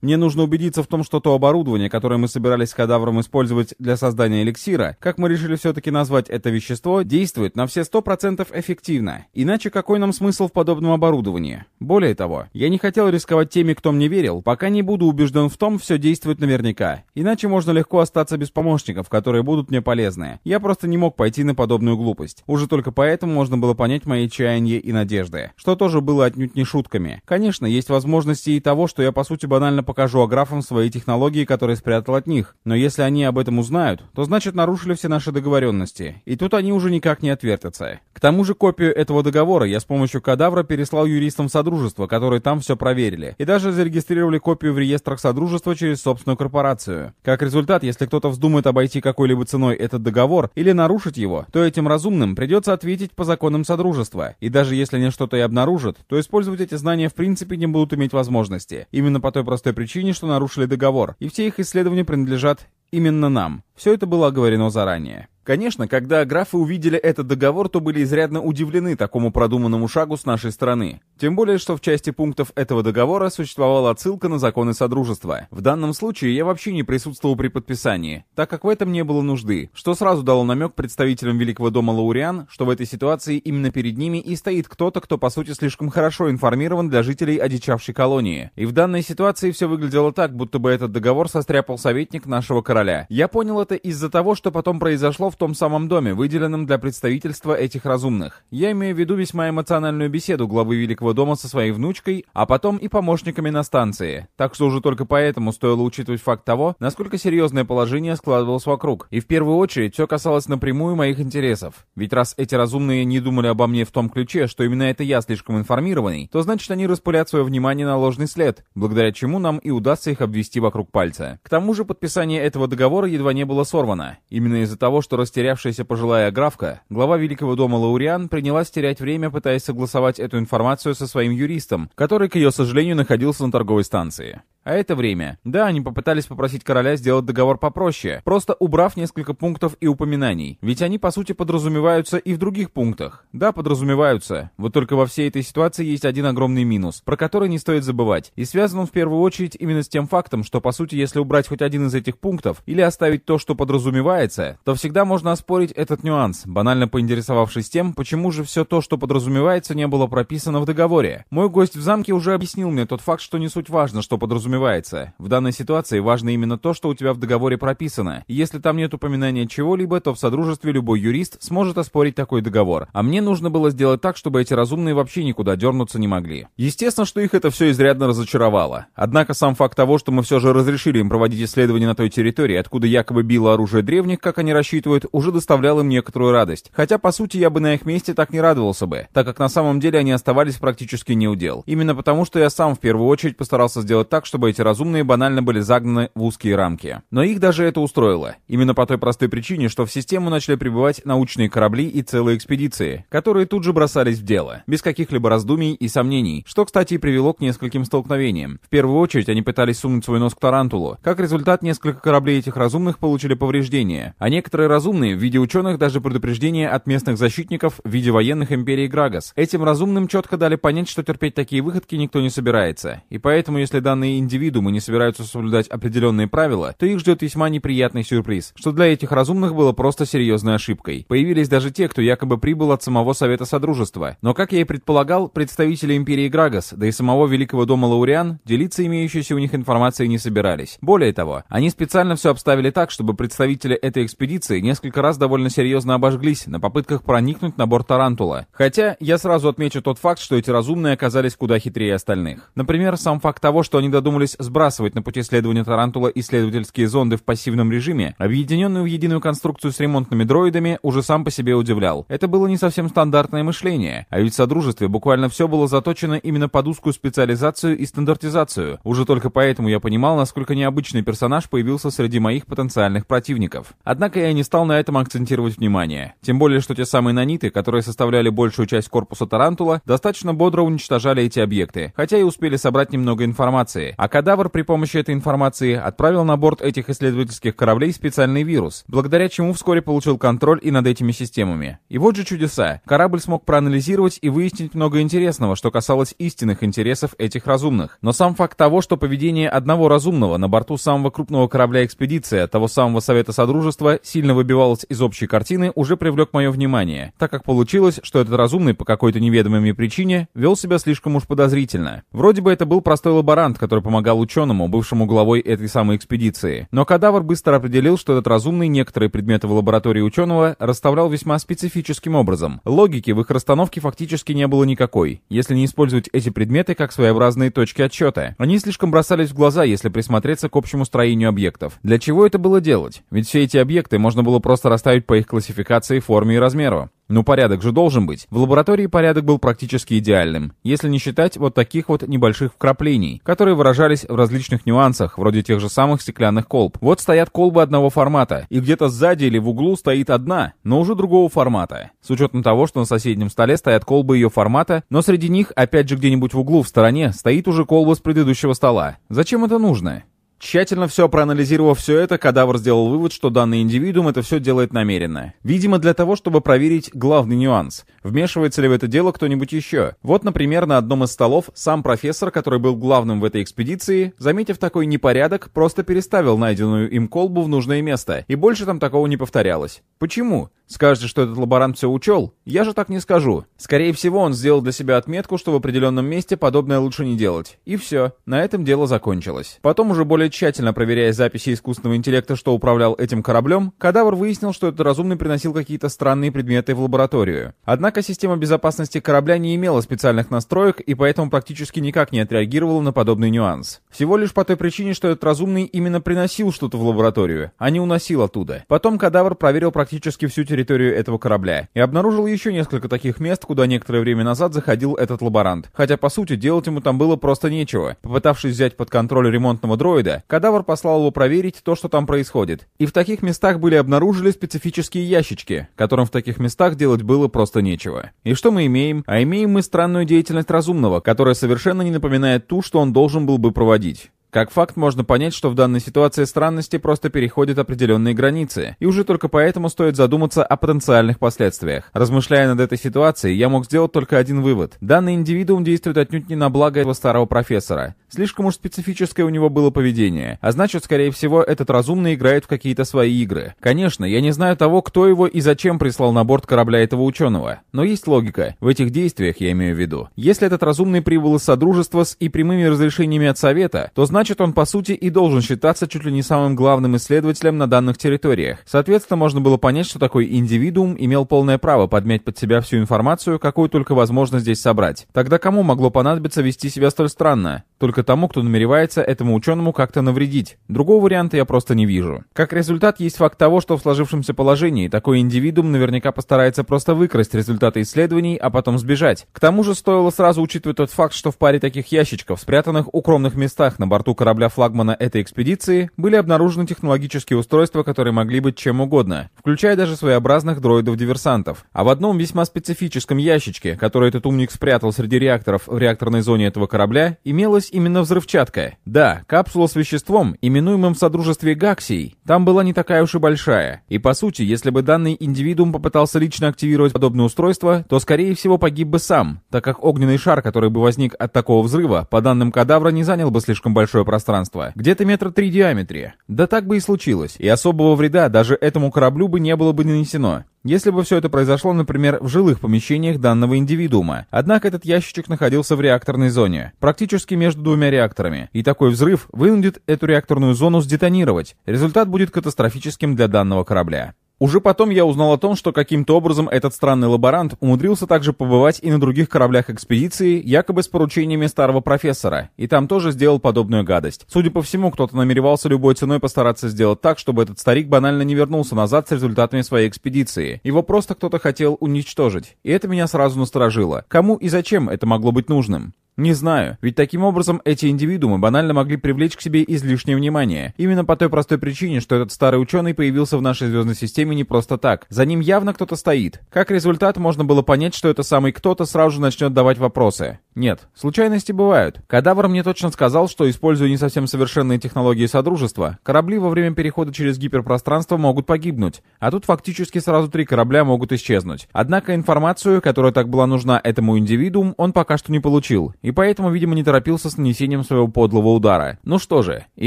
Мне нужно убедиться в том, что то оборудование, которое мы собирались с кадавром использовать для создания эликсира, как мы решили все-таки назвать это вещество, действует на все 100% эффективно. Иначе какой нам смысл в подобном оборудовании? Более того, я не хотел рисковать теми, кто мне верил, пока не буду убежден в том, все действует наверняка. Иначе можно легко остаться без помощников, которые будут мне полезны. Я просто не мог пойти на подобную глупость. Уже только поэтому можно было понять мои чаяния и надежды. Что тоже было отнюдь не шутками. Конечно, есть возможности и того, что я по сути банально покажу аграфам свои технологии, которые спрятал от них. Но если они об этом узнают, то значит нарушили все наши договоренности. И тут они уже никак не отвертятся. К тому же копию этого договора я с помощью кадавра переслал юристам Содружества, которые там все проверили. И даже зарегистрировали копию в реестре реестрах Содружества через собственную корпорацию. Как результат, если кто-то вздумает обойти какой-либо ценой этот договор или нарушить его, то этим разумным придется ответить по законам Содружества. И даже если они что-то и обнаружат, то использовать эти знания в принципе не будут иметь возможности. Именно по той простой причине, что нарушили договор. И все их исследования принадлежат именно нам. Все это было оговорено заранее. Конечно, когда графы увидели этот договор, то были изрядно удивлены такому продуманному шагу с нашей стороны. Тем более, что в части пунктов этого договора существовала отсылка на законы Содружества. В данном случае я вообще не присутствовал при подписании, так как в этом не было нужды, что сразу дало намек представителям Великого дома Лауриан, что в этой ситуации именно перед ними и стоит кто-то, кто по сути слишком хорошо информирован для жителей одичавшей колонии. И в данной ситуации все выглядело так, будто бы этот договор состряпал советник нашего короля. Я понял это из-за того, что потом произошло в том самом доме, выделенном для представительства этих разумных. Я имею в виду весьма эмоциональную беседу главы Великого дома со своей внучкой, а потом и помощниками на станции. Так что уже только поэтому стоило учитывать факт того, насколько серьезное положение складывалось вокруг. И в первую очередь все касалось напрямую моих интересов. Ведь раз эти разумные не думали обо мне в том ключе, что именно это я слишком информированный, то значит они распылят свое внимание на ложный след, благодаря чему нам и удастся их обвести вокруг пальца. К тому же подписание этого договора едва не было сорвано. Именно из-за того, что растерявшаяся пожилая графка, глава Великого дома Лауриан, принялась терять время, пытаясь согласовать эту информацию со своим юристом, который, к ее сожалению, находился на торговой станции. А это время. Да, они попытались попросить короля сделать договор попроще, просто убрав несколько пунктов и упоминаний. Ведь они, по сути, подразумеваются и в других пунктах. Да, подразумеваются. Вот только во всей этой ситуации есть один огромный минус, про который не стоит забывать. И связан он в первую очередь именно с тем фактом, что, по сути, если убрать хоть один из этих пунктов или оставить то, что подразумевается, то всегда можно оспорить этот нюанс, банально поинтересовавшись тем, почему же все то, что подразумевается, не было прописано в договоре. Мой гость в замке уже объяснил мне тот факт, что не суть важно, что подразумевается подразумевается. В данной ситуации важно именно то, что у тебя в договоре прописано. Если там нет упоминания чего-либо, то в Содружестве любой юрист сможет оспорить такой договор. А мне нужно было сделать так, чтобы эти разумные вообще никуда дернуться не могли. Естественно, что их это все изрядно разочаровало. Однако сам факт того, что мы все же разрешили им проводить исследования на той территории, откуда якобы било оружие древних, как они рассчитывают, уже доставлял им некоторую радость. Хотя, по сути, я бы на их месте так не радовался бы, так как на самом деле они оставались практически неудел. Именно потому, что я сам в первую очередь постарался сделать так, чтобы чтобы эти разумные банально были загнаны в узкие рамки. Но их даже это устроило. Именно по той простой причине, что в систему начали прибывать научные корабли и целые экспедиции, которые тут же бросались в дело, без каких-либо раздумий и сомнений, что, кстати, и привело к нескольким столкновениям. В первую очередь они пытались сунуть свой нос к Тарантулу. Как результат, несколько кораблей этих разумных получили повреждения, а некоторые разумные в виде ученых даже предупреждения от местных защитников в виде военных империи Грагас. Этим разумным четко дали понять, что терпеть такие выходки никто не собирается. И поэтому, если данные индивидуумы не собираются соблюдать определенные правила, то их ждет весьма неприятный сюрприз, что для этих разумных было просто серьезной ошибкой. Появились даже те, кто якобы прибыл от самого Совета Содружества. Но, как я и предполагал, представители Империи Грагас, да и самого Великого Дома Лауриан, делиться имеющейся у них информацией не собирались. Более того, они специально все обставили так, чтобы представители этой экспедиции несколько раз довольно серьезно обожглись на попытках проникнуть на борт Тарантула. Хотя, я сразу отмечу тот факт, что эти разумные оказались куда хитрее остальных. Например, сам факт того, что они додумались додумались сбрасывать на пути следования Тарантула исследовательские зонды в пассивном режиме, объединенную в единую конструкцию с ремонтными дроидами, уже сам по себе удивлял. Это было не совсем стандартное мышление, а ведь в Содружестве буквально все было заточено именно под узкую специализацию и стандартизацию. Уже только поэтому я понимал, насколько необычный персонаж появился среди моих потенциальных противников. Однако я не стал на этом акцентировать внимание. Тем более, что те самые наниты, которые составляли большую часть корпуса Тарантула, достаточно бодро уничтожали эти объекты, хотя и успели собрать немного информации, а кадавр при помощи этой информации отправил на борт этих исследовательских кораблей специальный вирус, благодаря чему вскоре получил контроль и над этими системами. И вот же чудеса. Корабль смог проанализировать и выяснить много интересного, что касалось истинных интересов этих разумных. Но сам факт того, что поведение одного разумного на борту самого крупного корабля экспедиции, того самого Совета Содружества, сильно выбивалось из общей картины, уже привлек мое внимание, так как получилось, что этот разумный по какой-то неведомой мне причине вел себя слишком уж подозрительно. Вроде бы это был простой лаборант, который помогал помогал ученому, бывшему главой этой самой экспедиции. Но кадавр быстро определил, что этот разумный некоторые предметы в лаборатории ученого расставлял весьма специфическим образом. Логики в их расстановке фактически не было никакой, если не использовать эти предметы как своеобразные точки отсчета. Они слишком бросались в глаза, если присмотреться к общему строению объектов. Для чего это было делать? Ведь все эти объекты можно было просто расставить по их классификации, форме и размеру. Ну порядок же должен быть. В лаборатории порядок был практически идеальным, если не считать вот таких вот небольших вкраплений, которые выражались в различных нюансах, вроде тех же самых стеклянных колб. Вот стоят колбы одного формата, и где-то сзади или в углу стоит одна, но уже другого формата. С учетом того, что на соседнем столе стоят колбы ее формата, но среди них, опять же где-нибудь в углу в стороне, стоит уже колба с предыдущего стола. Зачем это нужно? Тщательно все проанализировав все это, кадавр сделал вывод, что данный индивидуум это все делает намеренно. Видимо, для того, чтобы проверить главный нюанс. Вмешивается ли в это дело кто-нибудь еще? Вот, например, на одном из столов сам профессор, который был главным в этой экспедиции, заметив такой непорядок, просто переставил найденную им колбу в нужное место, и больше там такого не повторялось. Почему? Скажете, что этот лаборант все учел? Я же так не скажу. Скорее всего, он сделал для себя отметку, что в определенном месте подобное лучше не делать. И все. На этом дело закончилось. Потом, уже более тщательно проверяя записи искусственного интеллекта, что управлял этим кораблем, кадавр выяснил, что этот разумный приносил какие-то странные предметы в лабораторию. Однако система безопасности корабля не имела специальных настроек и поэтому практически никак не отреагировала на подобный нюанс. Всего лишь по той причине, что этот разумный именно приносил что-то в лабораторию, а не уносил оттуда. Потом кадавр проверил практически всю территорию этого корабля и обнаружил еще несколько таких мест, куда некоторое время назад заходил этот лаборант. Хотя, по сути, делать ему там было просто нечего. Попытавшись взять под контроль ремонтного дроида, кадавр послал его проверить то, что там происходит. И в таких местах были обнаружили специфические ящички, которым в таких местах делать было просто нечего. И что мы имеем? А имеем мы странную деятельность разумного, которая совершенно не напоминает ту, что он должен был бы проводить. Как факт можно понять, что в данной ситуации странности просто переходят определенные границы, и уже только поэтому стоит задуматься о потенциальных последствиях. Размышляя над этой ситуацией, я мог сделать только один вывод. Данный индивидуум действует отнюдь не на благо этого старого профессора. Слишком уж специфическое у него было поведение, а значит, скорее всего, этот разумный играет в какие-то свои игры. Конечно, я не знаю того, кто его и зачем прислал на борт корабля этого ученого, но есть логика. В этих действиях я имею в виду. Если этот разумный прибыл из Содружества с и прямыми разрешениями от Совета, то значит, Значит, он по сути и должен считаться чуть ли не самым главным исследователем на данных территориях. Соответственно, можно было понять, что такой индивидуум имел полное право подмять под себя всю информацию, какую только возможно здесь собрать. Тогда кому могло понадобиться вести себя столь странно? Только тому, кто намеревается этому ученому как-то навредить. Другого варианта я просто не вижу. Как результат, есть факт того, что в сложившемся положении такой индивидуум наверняка постарается просто выкрасть результаты исследований, а потом сбежать. К тому же стоило сразу учитывать тот факт, что в паре таких ящичков, спрятанных в укромных местах на борту корабля-флагмана этой экспедиции, были обнаружены технологические устройства, которые могли быть чем угодно, включая даже своеобразных дроидов-диверсантов. А в одном весьма специфическом ящичке, который этот умник спрятал среди реакторов в реакторной зоне этого корабля, имелось именно взрывчатка. Да, капсула с веществом, именуемым в Содружестве Гаксий, там была не такая уж и большая. И по сути, если бы данный индивидуум попытался лично активировать подобное устройство, то скорее всего погиб бы сам, так как огненный шар, который бы возник от такого взрыва, по данным кадавра, не занял бы слишком большое пространство. Где-то метра три диаметре. Да так бы и случилось. И особого вреда даже этому кораблю бы не было бы нанесено. Если бы все это произошло, например, в жилых помещениях данного индивидуума. Однако этот ящичек находился в реакторной зоне, практически между двумя реакторами, и такой взрыв вынудит эту реакторную зону сдетонировать. Результат будет катастрофическим для данного корабля. Уже потом я узнал о том, что каким-то образом этот странный лаборант умудрился также побывать и на других кораблях экспедиции, якобы с поручениями старого профессора, и там тоже сделал подобную гадость. Судя по всему, кто-то намеревался любой ценой постараться сделать так, чтобы этот старик банально не вернулся назад с результатами своей экспедиции. Его просто кто-то хотел уничтожить. И это меня сразу насторожило. Кому и зачем это могло быть нужным? Не знаю, ведь таким образом эти индивидуумы банально могли привлечь к себе излишнее внимание. Именно по той простой причине, что этот старый ученый появился в нашей звездной системе не просто так. За ним явно кто-то стоит. Как результат, можно было понять, что это самый кто-то сразу же начнет давать вопросы. Нет, случайности бывают. Кадавр мне точно сказал, что, используя не совсем совершенные технологии Содружества, корабли во время перехода через гиперпространство могут погибнуть, а тут фактически сразу три корабля могут исчезнуть. Однако информацию, которая так была нужна этому индивидууму, он пока что не получил, и поэтому, видимо, не торопился с нанесением своего подлого удара. Ну что же, и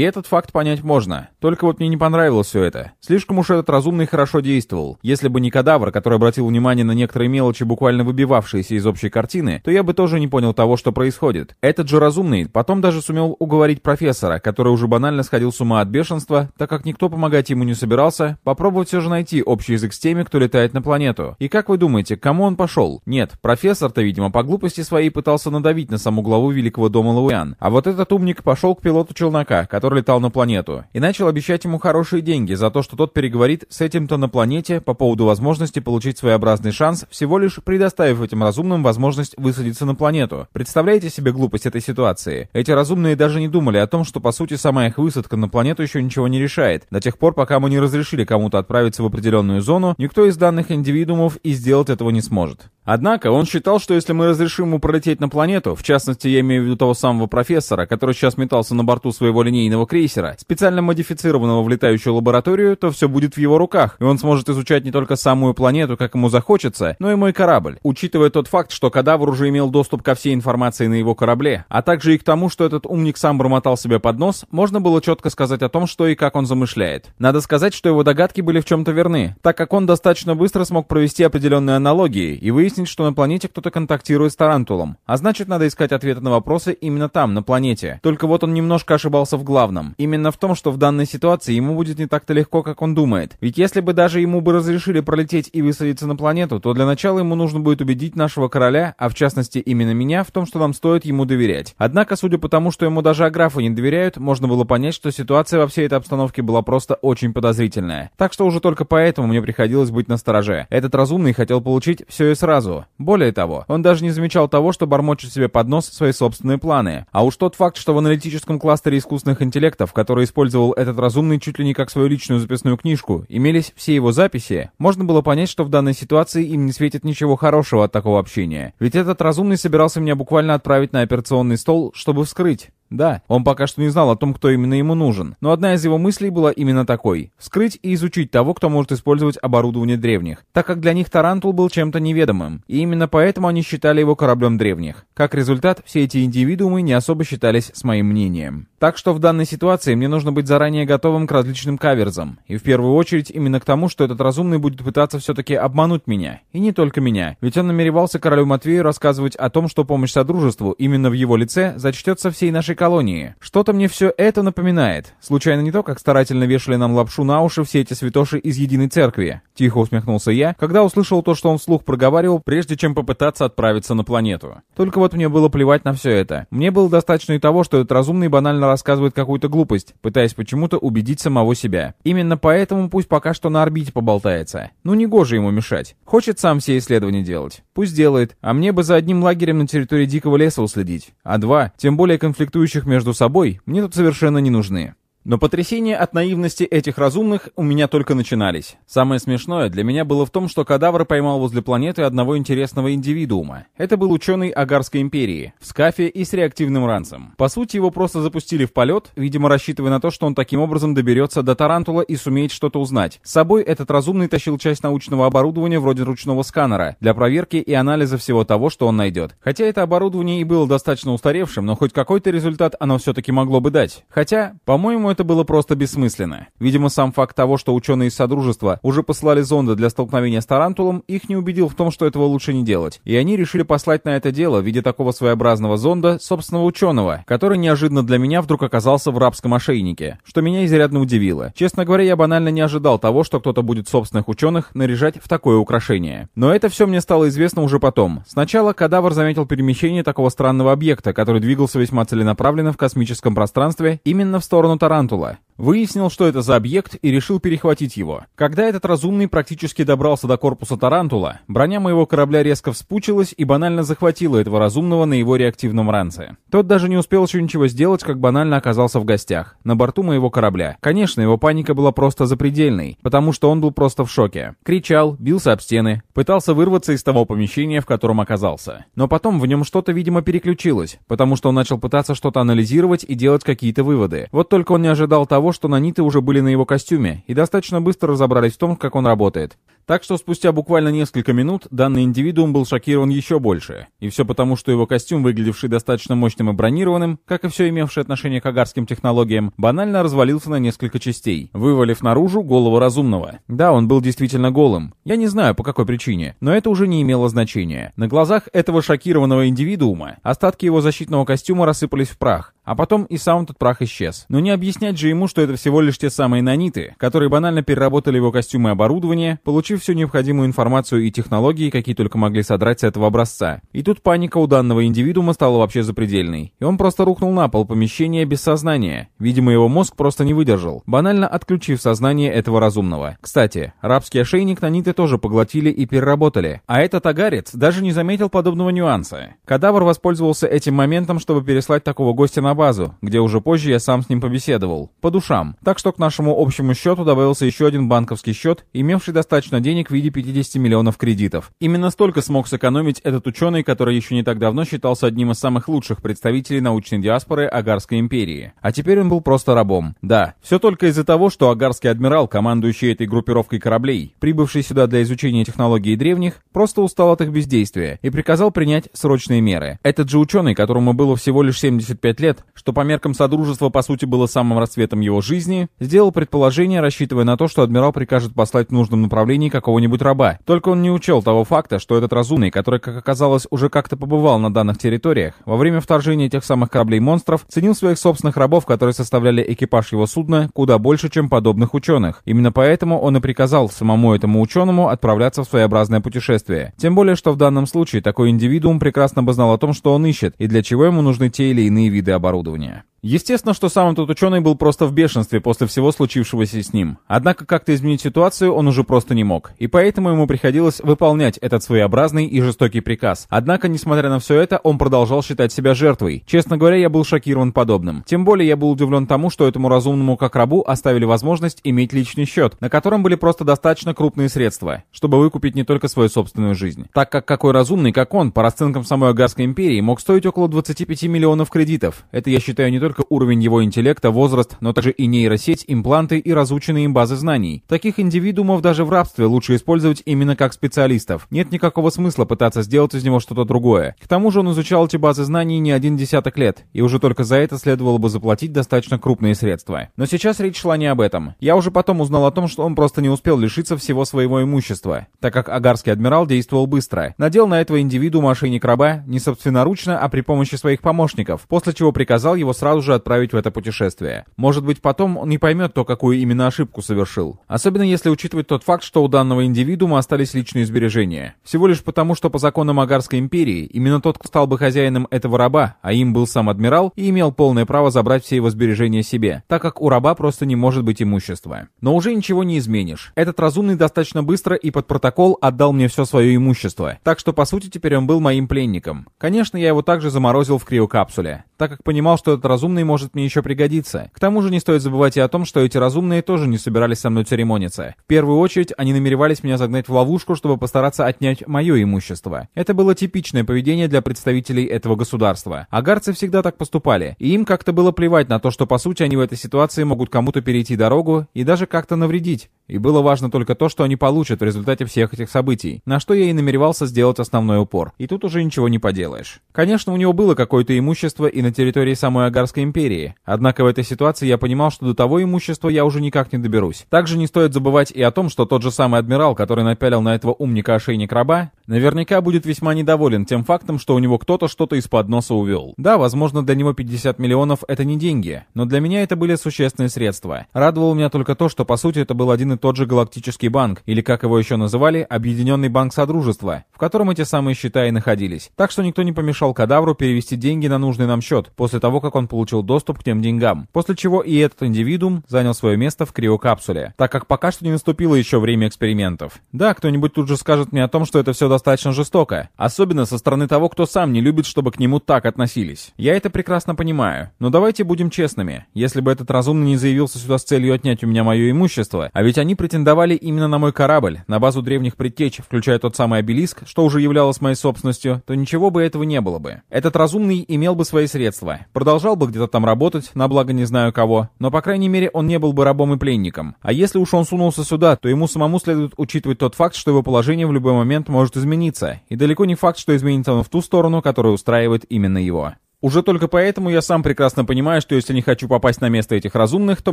этот факт понять можно. Только вот мне не понравилось все это. Слишком уж этот разумный хорошо действовал. Если бы не кадавр, который обратил внимание на некоторые мелочи, буквально выбивавшиеся из общей картины, то я бы тоже не понял того, что происходит. Этот же разумный потом даже сумел уговорить профессора, который уже банально сходил с ума от бешенства, так как никто помогать ему не собирался, попробовать все же найти общий язык с теми, кто летает на планету. И как вы думаете, кому он пошел? Нет, профессор-то, видимо, по глупости своей пытался надавить на самого саму главу Великого дома Лауян. А вот этот умник пошел к пилоту челнока, который летал на планету, и начал обещать ему хорошие деньги за то, что тот переговорит с этим-то на планете по поводу возможности получить своеобразный шанс, всего лишь предоставив этим разумным возможность высадиться на планету. Представляете себе глупость этой ситуации? Эти разумные даже не думали о том, что по сути сама их высадка на планету еще ничего не решает. До тех пор, пока мы не разрешили кому-то отправиться в определенную зону, никто из данных индивидуумов и сделать этого не сможет. Однако он считал, что если мы разрешим ему пролететь на планету, в частности, я имею в виду того самого профессора, который сейчас метался на борту своего линейного крейсера, специально модифицированного в летающую лабораторию, то все будет в его руках, и он сможет изучать не только самую планету, как ему захочется, но и мой корабль. Учитывая тот факт, что кадавр уже имел доступ ко всей информации на его корабле, а также и к тому, что этот умник сам бормотал себе под нос, можно было четко сказать о том, что и как он замышляет. Надо сказать, что его догадки были в чем-то верны, так как он достаточно быстро смог провести определенные аналогии и выяснить, выяснить, что на планете кто-то контактирует с Тарантулом. А значит, надо искать ответы на вопросы именно там, на планете. Только вот он немножко ошибался в главном. Именно в том, что в данной ситуации ему будет не так-то легко, как он думает. Ведь если бы даже ему бы разрешили пролететь и высадиться на планету, то для начала ему нужно будет убедить нашего короля, а в частности именно меня, в том, что нам стоит ему доверять. Однако, судя по тому, что ему даже аграфы не доверяют, можно было понять, что ситуация во всей этой обстановке была просто очень подозрительная. Так что уже только поэтому мне приходилось быть настороже. Этот разумный хотел получить все и сразу, сразу. Более того, он даже не замечал того, что бормочет себе под нос свои собственные планы. А уж тот факт, что в аналитическом кластере искусственных интеллектов, который использовал этот разумный чуть ли не как свою личную записную книжку, имелись все его записи, можно было понять, что в данной ситуации им не светит ничего хорошего от такого общения. Ведь этот разумный собирался меня буквально отправить на операционный стол, чтобы вскрыть. Да, он пока что не знал о том, кто именно ему нужен, но одна из его мыслей была именно такой — вскрыть и изучить того, кто может использовать оборудование древних, так как для них Тарантул был чем-то неведомым, и именно поэтому они считали его кораблем древних. Как результат, все эти индивидуумы не особо считались с моим мнением. Так что в данной ситуации мне нужно быть заранее готовым к различным каверзам, и в первую очередь именно к тому, что этот разумный будет пытаться все-таки обмануть меня, и не только меня, ведь он намеревался королю Матвею рассказывать о том, что помощь Содружеству именно в его лице зачтется всей нашей колонии. Что-то мне все это напоминает. Случайно не то, как старательно вешали нам лапшу на уши все эти святоши из единой церкви. Тихо усмехнулся я, когда услышал то, что он вслух проговаривал, прежде чем попытаться отправиться на планету. Только вот мне было плевать на все это. Мне было достаточно и того, что этот разумный банально рассказывает какую-то глупость, пытаясь почему-то убедить самого себя. Именно поэтому пусть пока что на орбите поболтается. Ну не гоже ему мешать. Хочет сам все исследования делать. Пусть делает. А мне бы за одним лагерем на территории Дикого леса уследить. А два, тем более конфликтующих между собой, мне тут совершенно не нужны. Но потрясения от наивности этих разумных у меня только начинались. Самое смешное для меня было в том, что кадавр поймал возле планеты одного интересного индивидуума. Это был ученый Агарской империи, в скафе и с реактивным ранцем. По сути, его просто запустили в полет, видимо, рассчитывая на то, что он таким образом доберется до Тарантула и сумеет что-то узнать. С собой этот разумный тащил часть научного оборудования вроде ручного сканера, для проверки и анализа всего того, что он найдет. Хотя это оборудование и было достаточно устаревшим, но хоть какой-то результат оно все-таки могло бы дать. Хотя, по-моему, это было просто бессмысленно. Видимо, сам факт того, что ученые из Содружества уже послали зонды для столкновения с Тарантулом, их не убедил в том, что этого лучше не делать. И они решили послать на это дело в виде такого своеобразного зонда собственного ученого, который неожиданно для меня вдруг оказался в рабском ошейнике, что меня изрядно удивило. Честно говоря, я банально не ожидал того, что кто-то будет собственных ученых наряжать в такое украшение. Но это все мне стало известно уже потом. Сначала кадавр заметил перемещение такого странного объекта, который двигался весьма целенаправленно в космическом пространстве именно в сторону Тарантула тарантула. Выяснил, что это за объект, и решил перехватить его. Когда этот разумный практически добрался до корпуса Тарантула, броня моего корабля резко вспучилась и банально захватила этого разумного на его реактивном ранце. Тот даже не успел еще ничего сделать, как банально оказался в гостях, на борту моего корабля. Конечно, его паника была просто запредельной, потому что он был просто в шоке. Кричал, бился об стены, пытался вырваться из того помещения, в котором оказался. Но потом в нем что-то, видимо, переключилось, потому что он начал пытаться что-то анализировать и делать какие-то выводы. Вот только он не ожидал того, того, что наниты уже были на его костюме и достаточно быстро разобрались в том, как он работает. Так что спустя буквально несколько минут данный индивидуум был шокирован еще больше. И все потому, что его костюм, выглядевший достаточно мощным и бронированным, как и все имевшее отношение к агарским технологиям, банально развалился на несколько частей, вывалив наружу голову разумного. Да, он был действительно голым. Я не знаю, по какой причине, но это уже не имело значения. На глазах этого шокированного индивидуума остатки его защитного костюма рассыпались в прах, а потом и сам этот прах исчез. Но не объяснять же ему, что это всего лишь те самые наниты, которые банально переработали его костюмы и оборудование, получив получив всю необходимую информацию и технологии, какие только могли содрать с этого образца. И тут паника у данного индивидуума стала вообще запредельной. И он просто рухнул на пол помещения без сознания. Видимо, его мозг просто не выдержал, банально отключив сознание этого разумного. Кстати, рабский ошейник наниты тоже поглотили и переработали. А этот агарец даже не заметил подобного нюанса. Кадавр воспользовался этим моментом, чтобы переслать такого гостя на базу, где уже позже я сам с ним побеседовал. По душам. Так что к нашему общему счету добавился еще один банковский счет, имевший достаточно денег в виде 50 миллионов кредитов. Именно столько смог сэкономить этот ученый, который еще не так давно считался одним из самых лучших представителей научной диаспоры Агарской империи. А теперь он был просто рабом. Да, все только из-за того, что агарский адмирал, командующий этой группировкой кораблей, прибывший сюда для изучения технологий древних, просто устал от их бездействия и приказал принять срочные меры. Этот же ученый, которому было всего лишь 75 лет, что по меркам Содружества по сути было самым расцветом его жизни, сделал предположение, рассчитывая на то, что адмирал прикажет послать в нужном направлении какого-нибудь раба. Только он не учел того факта, что этот разумный, который, как оказалось, уже как-то побывал на данных территориях, во время вторжения тех самых кораблей-монстров, ценил своих собственных рабов, которые составляли экипаж его судна, куда больше, чем подобных ученых. Именно поэтому он и приказал самому этому ученому отправляться в своеобразное путешествие. Тем более, что в данном случае такой индивидуум прекрасно бы знал о том, что он ищет и для чего ему нужны те или иные виды оборудования. Естественно, что сам этот ученый был просто в бешенстве после всего случившегося с ним. Однако как-то изменить ситуацию он уже просто не мог. И поэтому ему приходилось выполнять этот своеобразный и жестокий приказ. Однако, несмотря на все это, он продолжал считать себя жертвой. Честно говоря, я был шокирован подобным. Тем более я был удивлен тому, что этому разумному как рабу оставили возможность иметь личный счет, на котором были просто достаточно крупные средства, чтобы выкупить не только свою собственную жизнь. Так как какой разумный, как он, по расценкам самой Агарской империи, мог стоить около 25 миллионов кредитов. Это я считаю не только только уровень его интеллекта, возраст, но также и нейросеть, импланты и разученные им базы знаний. Таких индивидуумов даже в рабстве лучше использовать именно как специалистов. Нет никакого смысла пытаться сделать из него что-то другое. К тому же он изучал эти базы знаний не один десяток лет, и уже только за это следовало бы заплатить достаточно крупные средства. Но сейчас речь шла не об этом. Я уже потом узнал о том, что он просто не успел лишиться всего своего имущества, так как агарский адмирал действовал быстро. Надел на этого индивидуума ошейник раба не собственноручно, а при помощи своих помощников, после чего приказал его сразу же отправить в это путешествие. Может быть, потом он не поймет то, какую именно ошибку совершил. Особенно если учитывать тот факт, что у данного индивидуума остались личные сбережения. Всего лишь потому, что по законам Агарской империи, именно тот, кто стал бы хозяином этого раба, а им был сам адмирал, и имел полное право забрать все его сбережения себе, так как у раба просто не может быть имущества. Но уже ничего не изменишь. Этот разумный достаточно быстро и под протокол отдал мне все свое имущество. Так что, по сути, теперь он был моим пленником. Конечно, я его также заморозил в криокапсуле, так как понимал, что этот разумный может мне еще пригодиться. К тому же не стоит забывать и о том, что эти разумные тоже не собирались со мной церемониться. В первую очередь, они намеревались меня загнать в ловушку, чтобы постараться отнять мое имущество. Это было типичное поведение для представителей этого государства. Агарцы всегда так поступали, и им как-то было плевать на то, что по сути они в этой ситуации могут кому-то перейти дорогу и даже как-то навредить. И было важно только то, что они получат в результате всех этих событий, на что я и намеревался сделать основной упор. И тут уже ничего не поделаешь. Конечно, у него было какое-то имущество и на территории самой Агарской империи, однако в этой ситуации я понимал, что до того имущества я уже никак не доберусь. Также не стоит забывать и о том, что тот же самый адмирал, который напялил на этого умника ошейник раба, наверняка будет весьма недоволен тем фактом, что у него кто-то что-то из-под носа увел. Да, возможно, для него 50 миллионов это не деньги, но для меня это были существенные средства. Радовало меня только то, что по сути это был один и тот же Галактический банк, или как его еще называли, Объединенный банк Содружества, в котором эти самые счета и находились. Так что никто не помешал кадавру перевести деньги на нужный нам счет, после того, как он получил доступ к тем деньгам. После чего и этот индивидуум занял свое место в криокапсуле, так как пока что не наступило еще время экспериментов. Да, кто-нибудь тут же скажет мне о том, что это все достаточно жестоко. Особенно со стороны того, кто сам не любит, чтобы к нему так относились. Я это прекрасно понимаю. Но давайте будем честными. Если бы этот разумный не заявился сюда с целью отнять у меня мое имущество, а ведь они претендовали именно на мой корабль, на базу древних предтеч, включая тот самый обелиск, что уже являлось моей собственностью, то ничего бы этого не было бы. Этот разумный имел бы свои средства, продолжал бы где-то там работать, на благо не знаю кого, но по крайней мере он не был бы рабом и пленником. А если уж он сунулся сюда, то ему самому следует учитывать тот факт, что его положение в любой момент может измениться, и далеко не факт, что изменится оно в ту сторону, которая устраивает именно его. Уже только поэтому я сам прекрасно понимаю, что если не хочу попасть на место этих разумных, то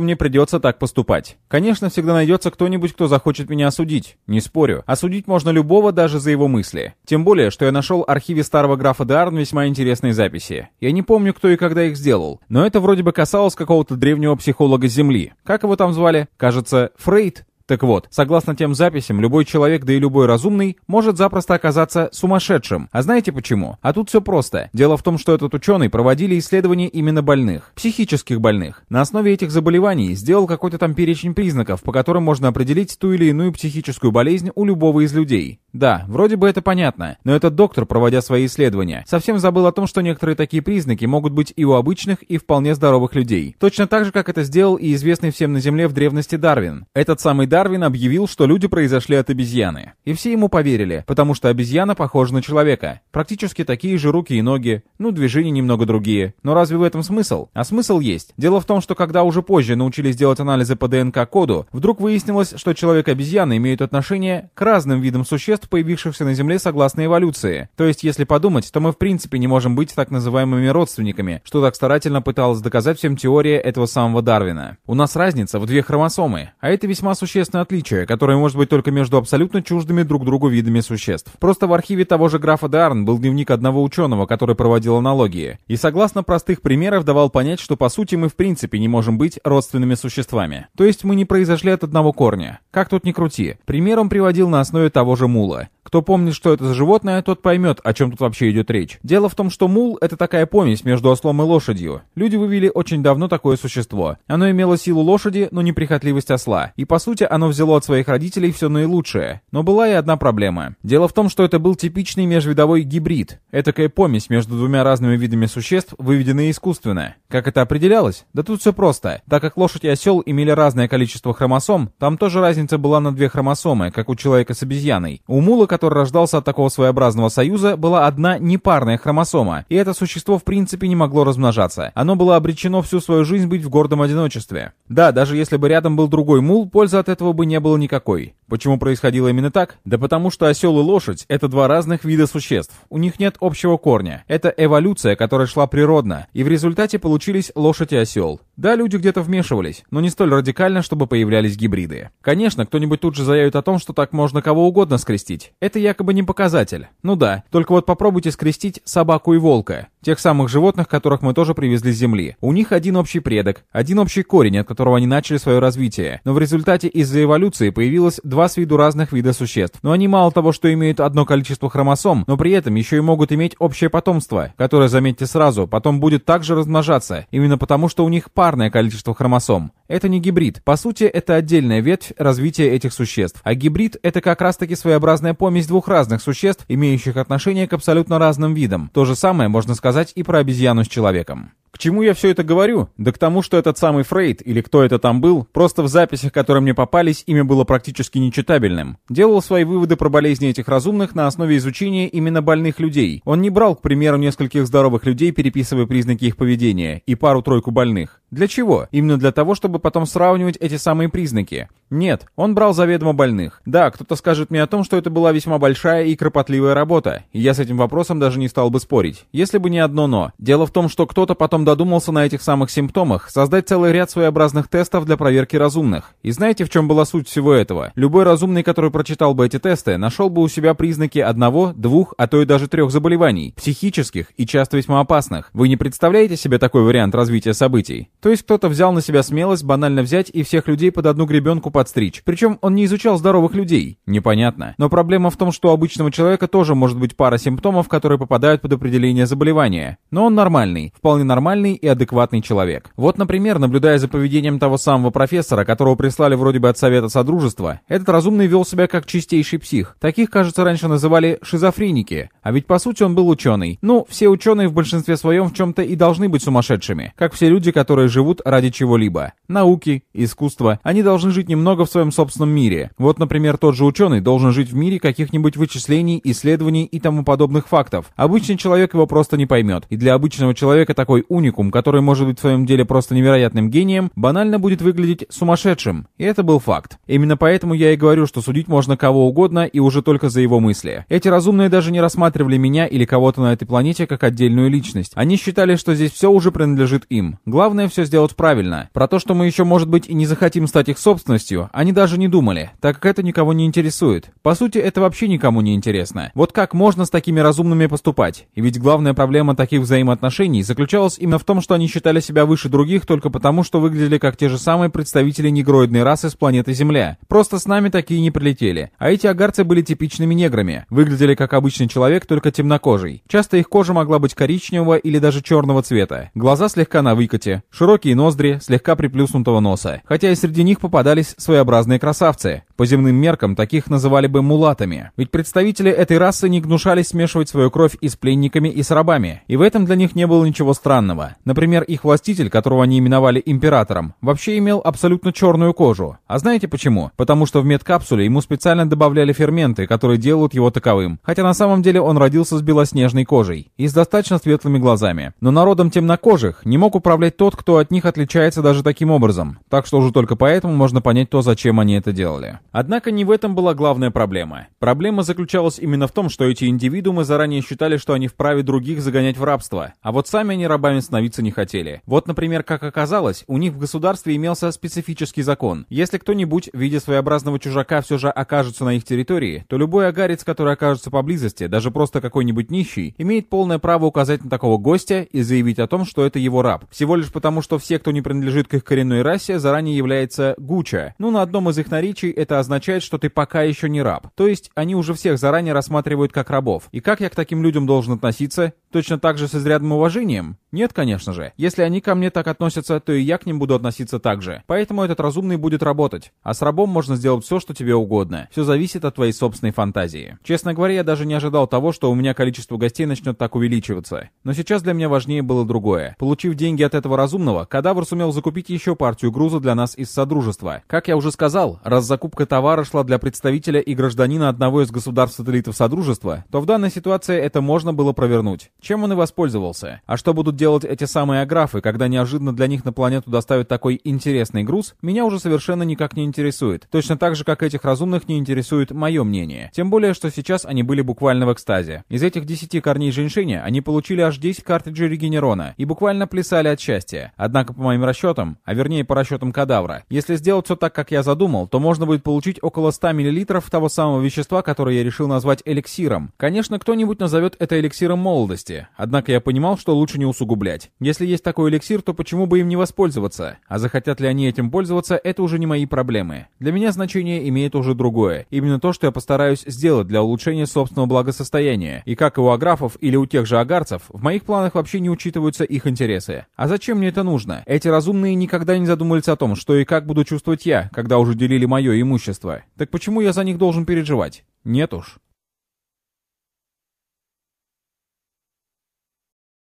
мне придется так поступать. Конечно, всегда найдется кто-нибудь, кто захочет меня осудить. Не спорю. Осудить можно любого даже за его мысли. Тем более, что я нашел в архиве старого графа Деарн весьма интересные записи. Я не помню, кто и когда их сделал. Но это вроде бы касалось какого-то древнего психолога Земли. Как его там звали? Кажется, Фрейд? Так вот, согласно тем записям, любой человек, да и любой разумный, может запросто оказаться сумасшедшим. А знаете почему? А тут все просто. Дело в том, что этот ученый проводили исследования именно больных, психических больных. На основе этих заболеваний сделал какой-то там перечень признаков, по которым можно определить ту или иную психическую болезнь у любого из людей. Да, вроде бы это понятно, но этот доктор, проводя свои исследования, совсем забыл о том, что некоторые такие признаки могут быть и у обычных, и вполне здоровых людей. Точно так же, как это сделал и известный всем на Земле в древности Дарвин. Этот самый Дарвин объявил, что люди произошли от обезьяны. И все ему поверили, потому что обезьяна похожа на человека. Практически такие же руки и ноги, ну, движения немного другие. Но разве в этом смысл? А смысл есть. Дело в том, что когда уже позже научились делать анализы по ДНК-коду, вдруг выяснилось, что человек-обезьяна имеют отношение к разным видам существ, существ, появившихся на Земле согласно эволюции. То есть, если подумать, то мы в принципе не можем быть так называемыми родственниками, что так старательно пыталась доказать всем теория этого самого Дарвина. У нас разница в две хромосомы, а это весьма существенное отличие, которое может быть только между абсолютно чуждыми друг другу видами существ. Просто в архиве того же графа Дарн был дневник одного ученого, который проводил аналогии, и согласно простых примеров давал понять, что по сути мы в принципе не можем быть родственными существами. То есть мы не произошли от одного корня. Как тут ни крути. Пример он приводил на основе того же мула мула. Кто помнит, что это за животное, тот поймет, о чем тут вообще идет речь. Дело в том, что мул — это такая помесь между ослом и лошадью. Люди вывели очень давно такое существо. Оно имело силу лошади, но неприхотливость осла. И по сути оно взяло от своих родителей все наилучшее. Но была и одна проблема. Дело в том, что это был типичный межвидовой гибрид. Этакая помесь между двумя разными видами существ, выведенная искусственно. Как это определялось? Да тут все просто. Так как лошадь и осел имели разное количество хромосом, там тоже разница была на две хромосомы, как у человека с обезьяной. У мула, который рождался от такого своеобразного союза, была одна непарная хромосома, и это существо в принципе не могло размножаться. Оно было обречено всю свою жизнь быть в гордом одиночестве. Да, даже если бы рядом был другой мул, пользы от этого бы не было никакой. Почему происходило именно так? Да потому что осел и лошадь — это два разных вида существ. У них нет общего корня. Это эволюция, которая шла природно, и в результате получились лошадь и осел. Да, люди где-то вмешивались, но не столь радикально, чтобы появлялись гибриды. Конечно, кто-нибудь тут же заявит о том, что так можно кого угодно скрестить. Это якобы не показатель. Ну да, только вот попробуйте скрестить собаку и волка. Тех самых животных, которых мы тоже привезли с Земли. У них один общий предок, один общий корень, от которого они начали свое развитие. Но в результате из-за эволюции появилось два с виду разных вида существ. Но они мало того, что имеют одно количество хромосом, но при этом еще и могут иметь общее потомство, которое, заметьте сразу, потом будет также размножаться, именно потому что у них парное количество хромосом. Это не гибрид. По сути, это отдельная ветвь развития этих существ. А гибрид — это как раз-таки своеобразная помесь двух разных существ, имеющих отношение к абсолютно разным видам. То же самое можно сказать сказать и про обезьяну с человеком. К чему я все это говорю? Да к тому, что этот самый Фрейд, или кто это там был, просто в записях, которые мне попались, имя было практически нечитабельным. Делал свои выводы про болезни этих разумных на основе изучения именно больных людей. Он не брал, к примеру, нескольких здоровых людей, переписывая признаки их поведения, и пару-тройку больных. Для чего? Именно для того, чтобы потом сравнивать эти самые признаки. Нет, он брал заведомо больных. Да, кто-то скажет мне о том, что это была весьма большая и кропотливая работа, и я с этим вопросом даже не стал бы спорить, если бы не одно «но». Дело в том, что кто-то потом додумался на этих самых симптомах создать целый ряд своеобразных тестов для проверки разумных. И знаете, в чем была суть всего этого? Любой разумный, который прочитал бы эти тесты, нашел бы у себя признаки одного, двух, а то и даже трех заболеваний, психических и часто весьма опасных. Вы не представляете себе такой вариант развития событий? То есть кто-то взял на себя смелость банально взять и всех людей под одну гребенку подстричь. Причем он не изучал здоровых людей. Непонятно. Но проблема в том, что у обычного человека тоже может быть пара симптомов, которые попадают под определение заболевания. Но он нормальный, вполне нормальный и адекватный человек. Вот, например, наблюдая за поведением того самого профессора, которого прислали вроде бы от Совета Содружества, этот разумный вел себя как чистейший псих. Таких, кажется, раньше называли шизофреники. А ведь по сути он был ученый. Ну, все ученые в большинстве своем в чем-то и должны быть сумасшедшими. Как все люди, которые живут ради чего-либо. Науки, искусства. Они должны жить немного в своем собственном мире. Вот, например, тот же ученый должен жить в мире каких-нибудь вычислений, исследований и тому подобных фактов. Обычный человек его просто не поймет. И для обычного человека такой уникум, который может быть в своем деле просто невероятным гением, банально будет выглядеть сумасшедшим. И это был факт. Именно поэтому я и говорю, что судить можно кого угодно и уже только за его мысли. Эти разумные даже не рассматривали меня или кого-то на этой планете как отдельную личность. Они считали, что здесь все уже принадлежит им. Главное все сделать правильно. Про то, что мы еще, может быть, и не захотим стать их собственностью, они даже не думали, так как это никого не интересует. По сути, это вообще никому не интересно. Вот как можно с такими разумными поступать? И ведь главная проблема таких взаимоотношений заключалась именно в том, что они считали себя выше других только потому, что выглядели как те же самые представители негроидной расы с планеты Земля. Просто с нами такие не прилетели. А эти агарцы были типичными неграми. Выглядели как обычный человек, только темнокожий. Часто их кожа могла быть коричневого или даже черного цвета. Глаза слегка на выкате, широкие ноздри, слегка приплюснутого носа. Хотя и среди них попадались своеобразные красавцы. По земным меркам таких называли бы мулатами. Ведь представители этой расы не гнушались смешивать свою кровь и с пленниками, и с рабами. И в этом для них не было ничего странного. Например, их властитель, которого они именовали императором, вообще имел абсолютно черную кожу. А знаете почему? Потому что в медкапсуле ему специально добавляли ферменты, которые делают его таковым. Хотя на самом деле он родился с белоснежной кожей и с достаточно светлыми глазами. Но народом темнокожих не мог управлять тот, кто от них отличается даже таким образом. Так что уже только поэтому можно понять то, зачем они это делали. Однако не в этом была главная проблема. Проблема заключалась именно в том, что эти индивидуумы заранее считали, что они вправе других загонять в рабство, а вот сами они рабами становиться не хотели. Вот, например, как оказалось, у них в государстве имелся специфический закон. Если кто-нибудь, в виде своеобразного чужака, все же окажется на их территории, то любой агарец, который окажется поблизости, даже просто какой-нибудь нищий, имеет полное право указать на такого гостя и заявить о том, что это его раб. Всего лишь потому, что все, кто не принадлежит к их коренной расе, заранее является гуча. Ну, на одном из их наречий это означает, что ты пока еще не раб. То есть они уже всех заранее рассматривают как рабов. И как я к таким людям должен относиться? Точно так же с изрядным уважением? Нет, конечно же. Если они ко мне так относятся, то и я к ним буду относиться так же. Поэтому этот разумный будет работать. А с рабом можно сделать все, что тебе угодно. Все зависит от твоей собственной фантазии. Честно говоря, я даже не ожидал того, что у меня количество гостей начнет так увеличиваться. Но сейчас для меня важнее было другое. Получив деньги от этого разумного, Кадавр сумел закупить еще партию груза для нас из Содружества. Как я уже сказал, раз закупка товара шла для представителя и гражданина одного из государств-сателлитов Содружества, то в данной ситуации это можно было провернуть. Чем он и воспользовался. А что будут делать эти самые аграфы, когда неожиданно для них на планету доставят такой интересный груз, меня уже совершенно никак не интересует. Точно так же, как этих разумных не интересует мое мнение. Тем более, что сейчас они были буквально в экстазе. Из этих 10 корней женьшеня они получили аж 10 картриджей регенерона и буквально плясали от счастья. Однако, по моим расчетам, а вернее по расчетам кадавра, если сделать все так, как я задумал, то можно будет получить около 100 мл того самого вещества, которое я решил назвать эликсиром. Конечно, кто-нибудь назовет это эликсиром молодости, однако я понимал, что лучше не усугублять. Если есть такой эликсир, то почему бы им не воспользоваться? А захотят ли они этим пользоваться, это уже не мои проблемы. Для меня значение имеет уже другое. Именно то, что я постараюсь сделать для улучшения собственного благосостояния. И как и у аграфов или у тех же агарцев, в моих планах вообще не учитываются их интересы. А зачем мне это нужно? Эти разумные никогда не задумывались о том, что и как буду чувствовать я, когда уже делили мое имущество. Так почему я за них должен переживать? Нет уж.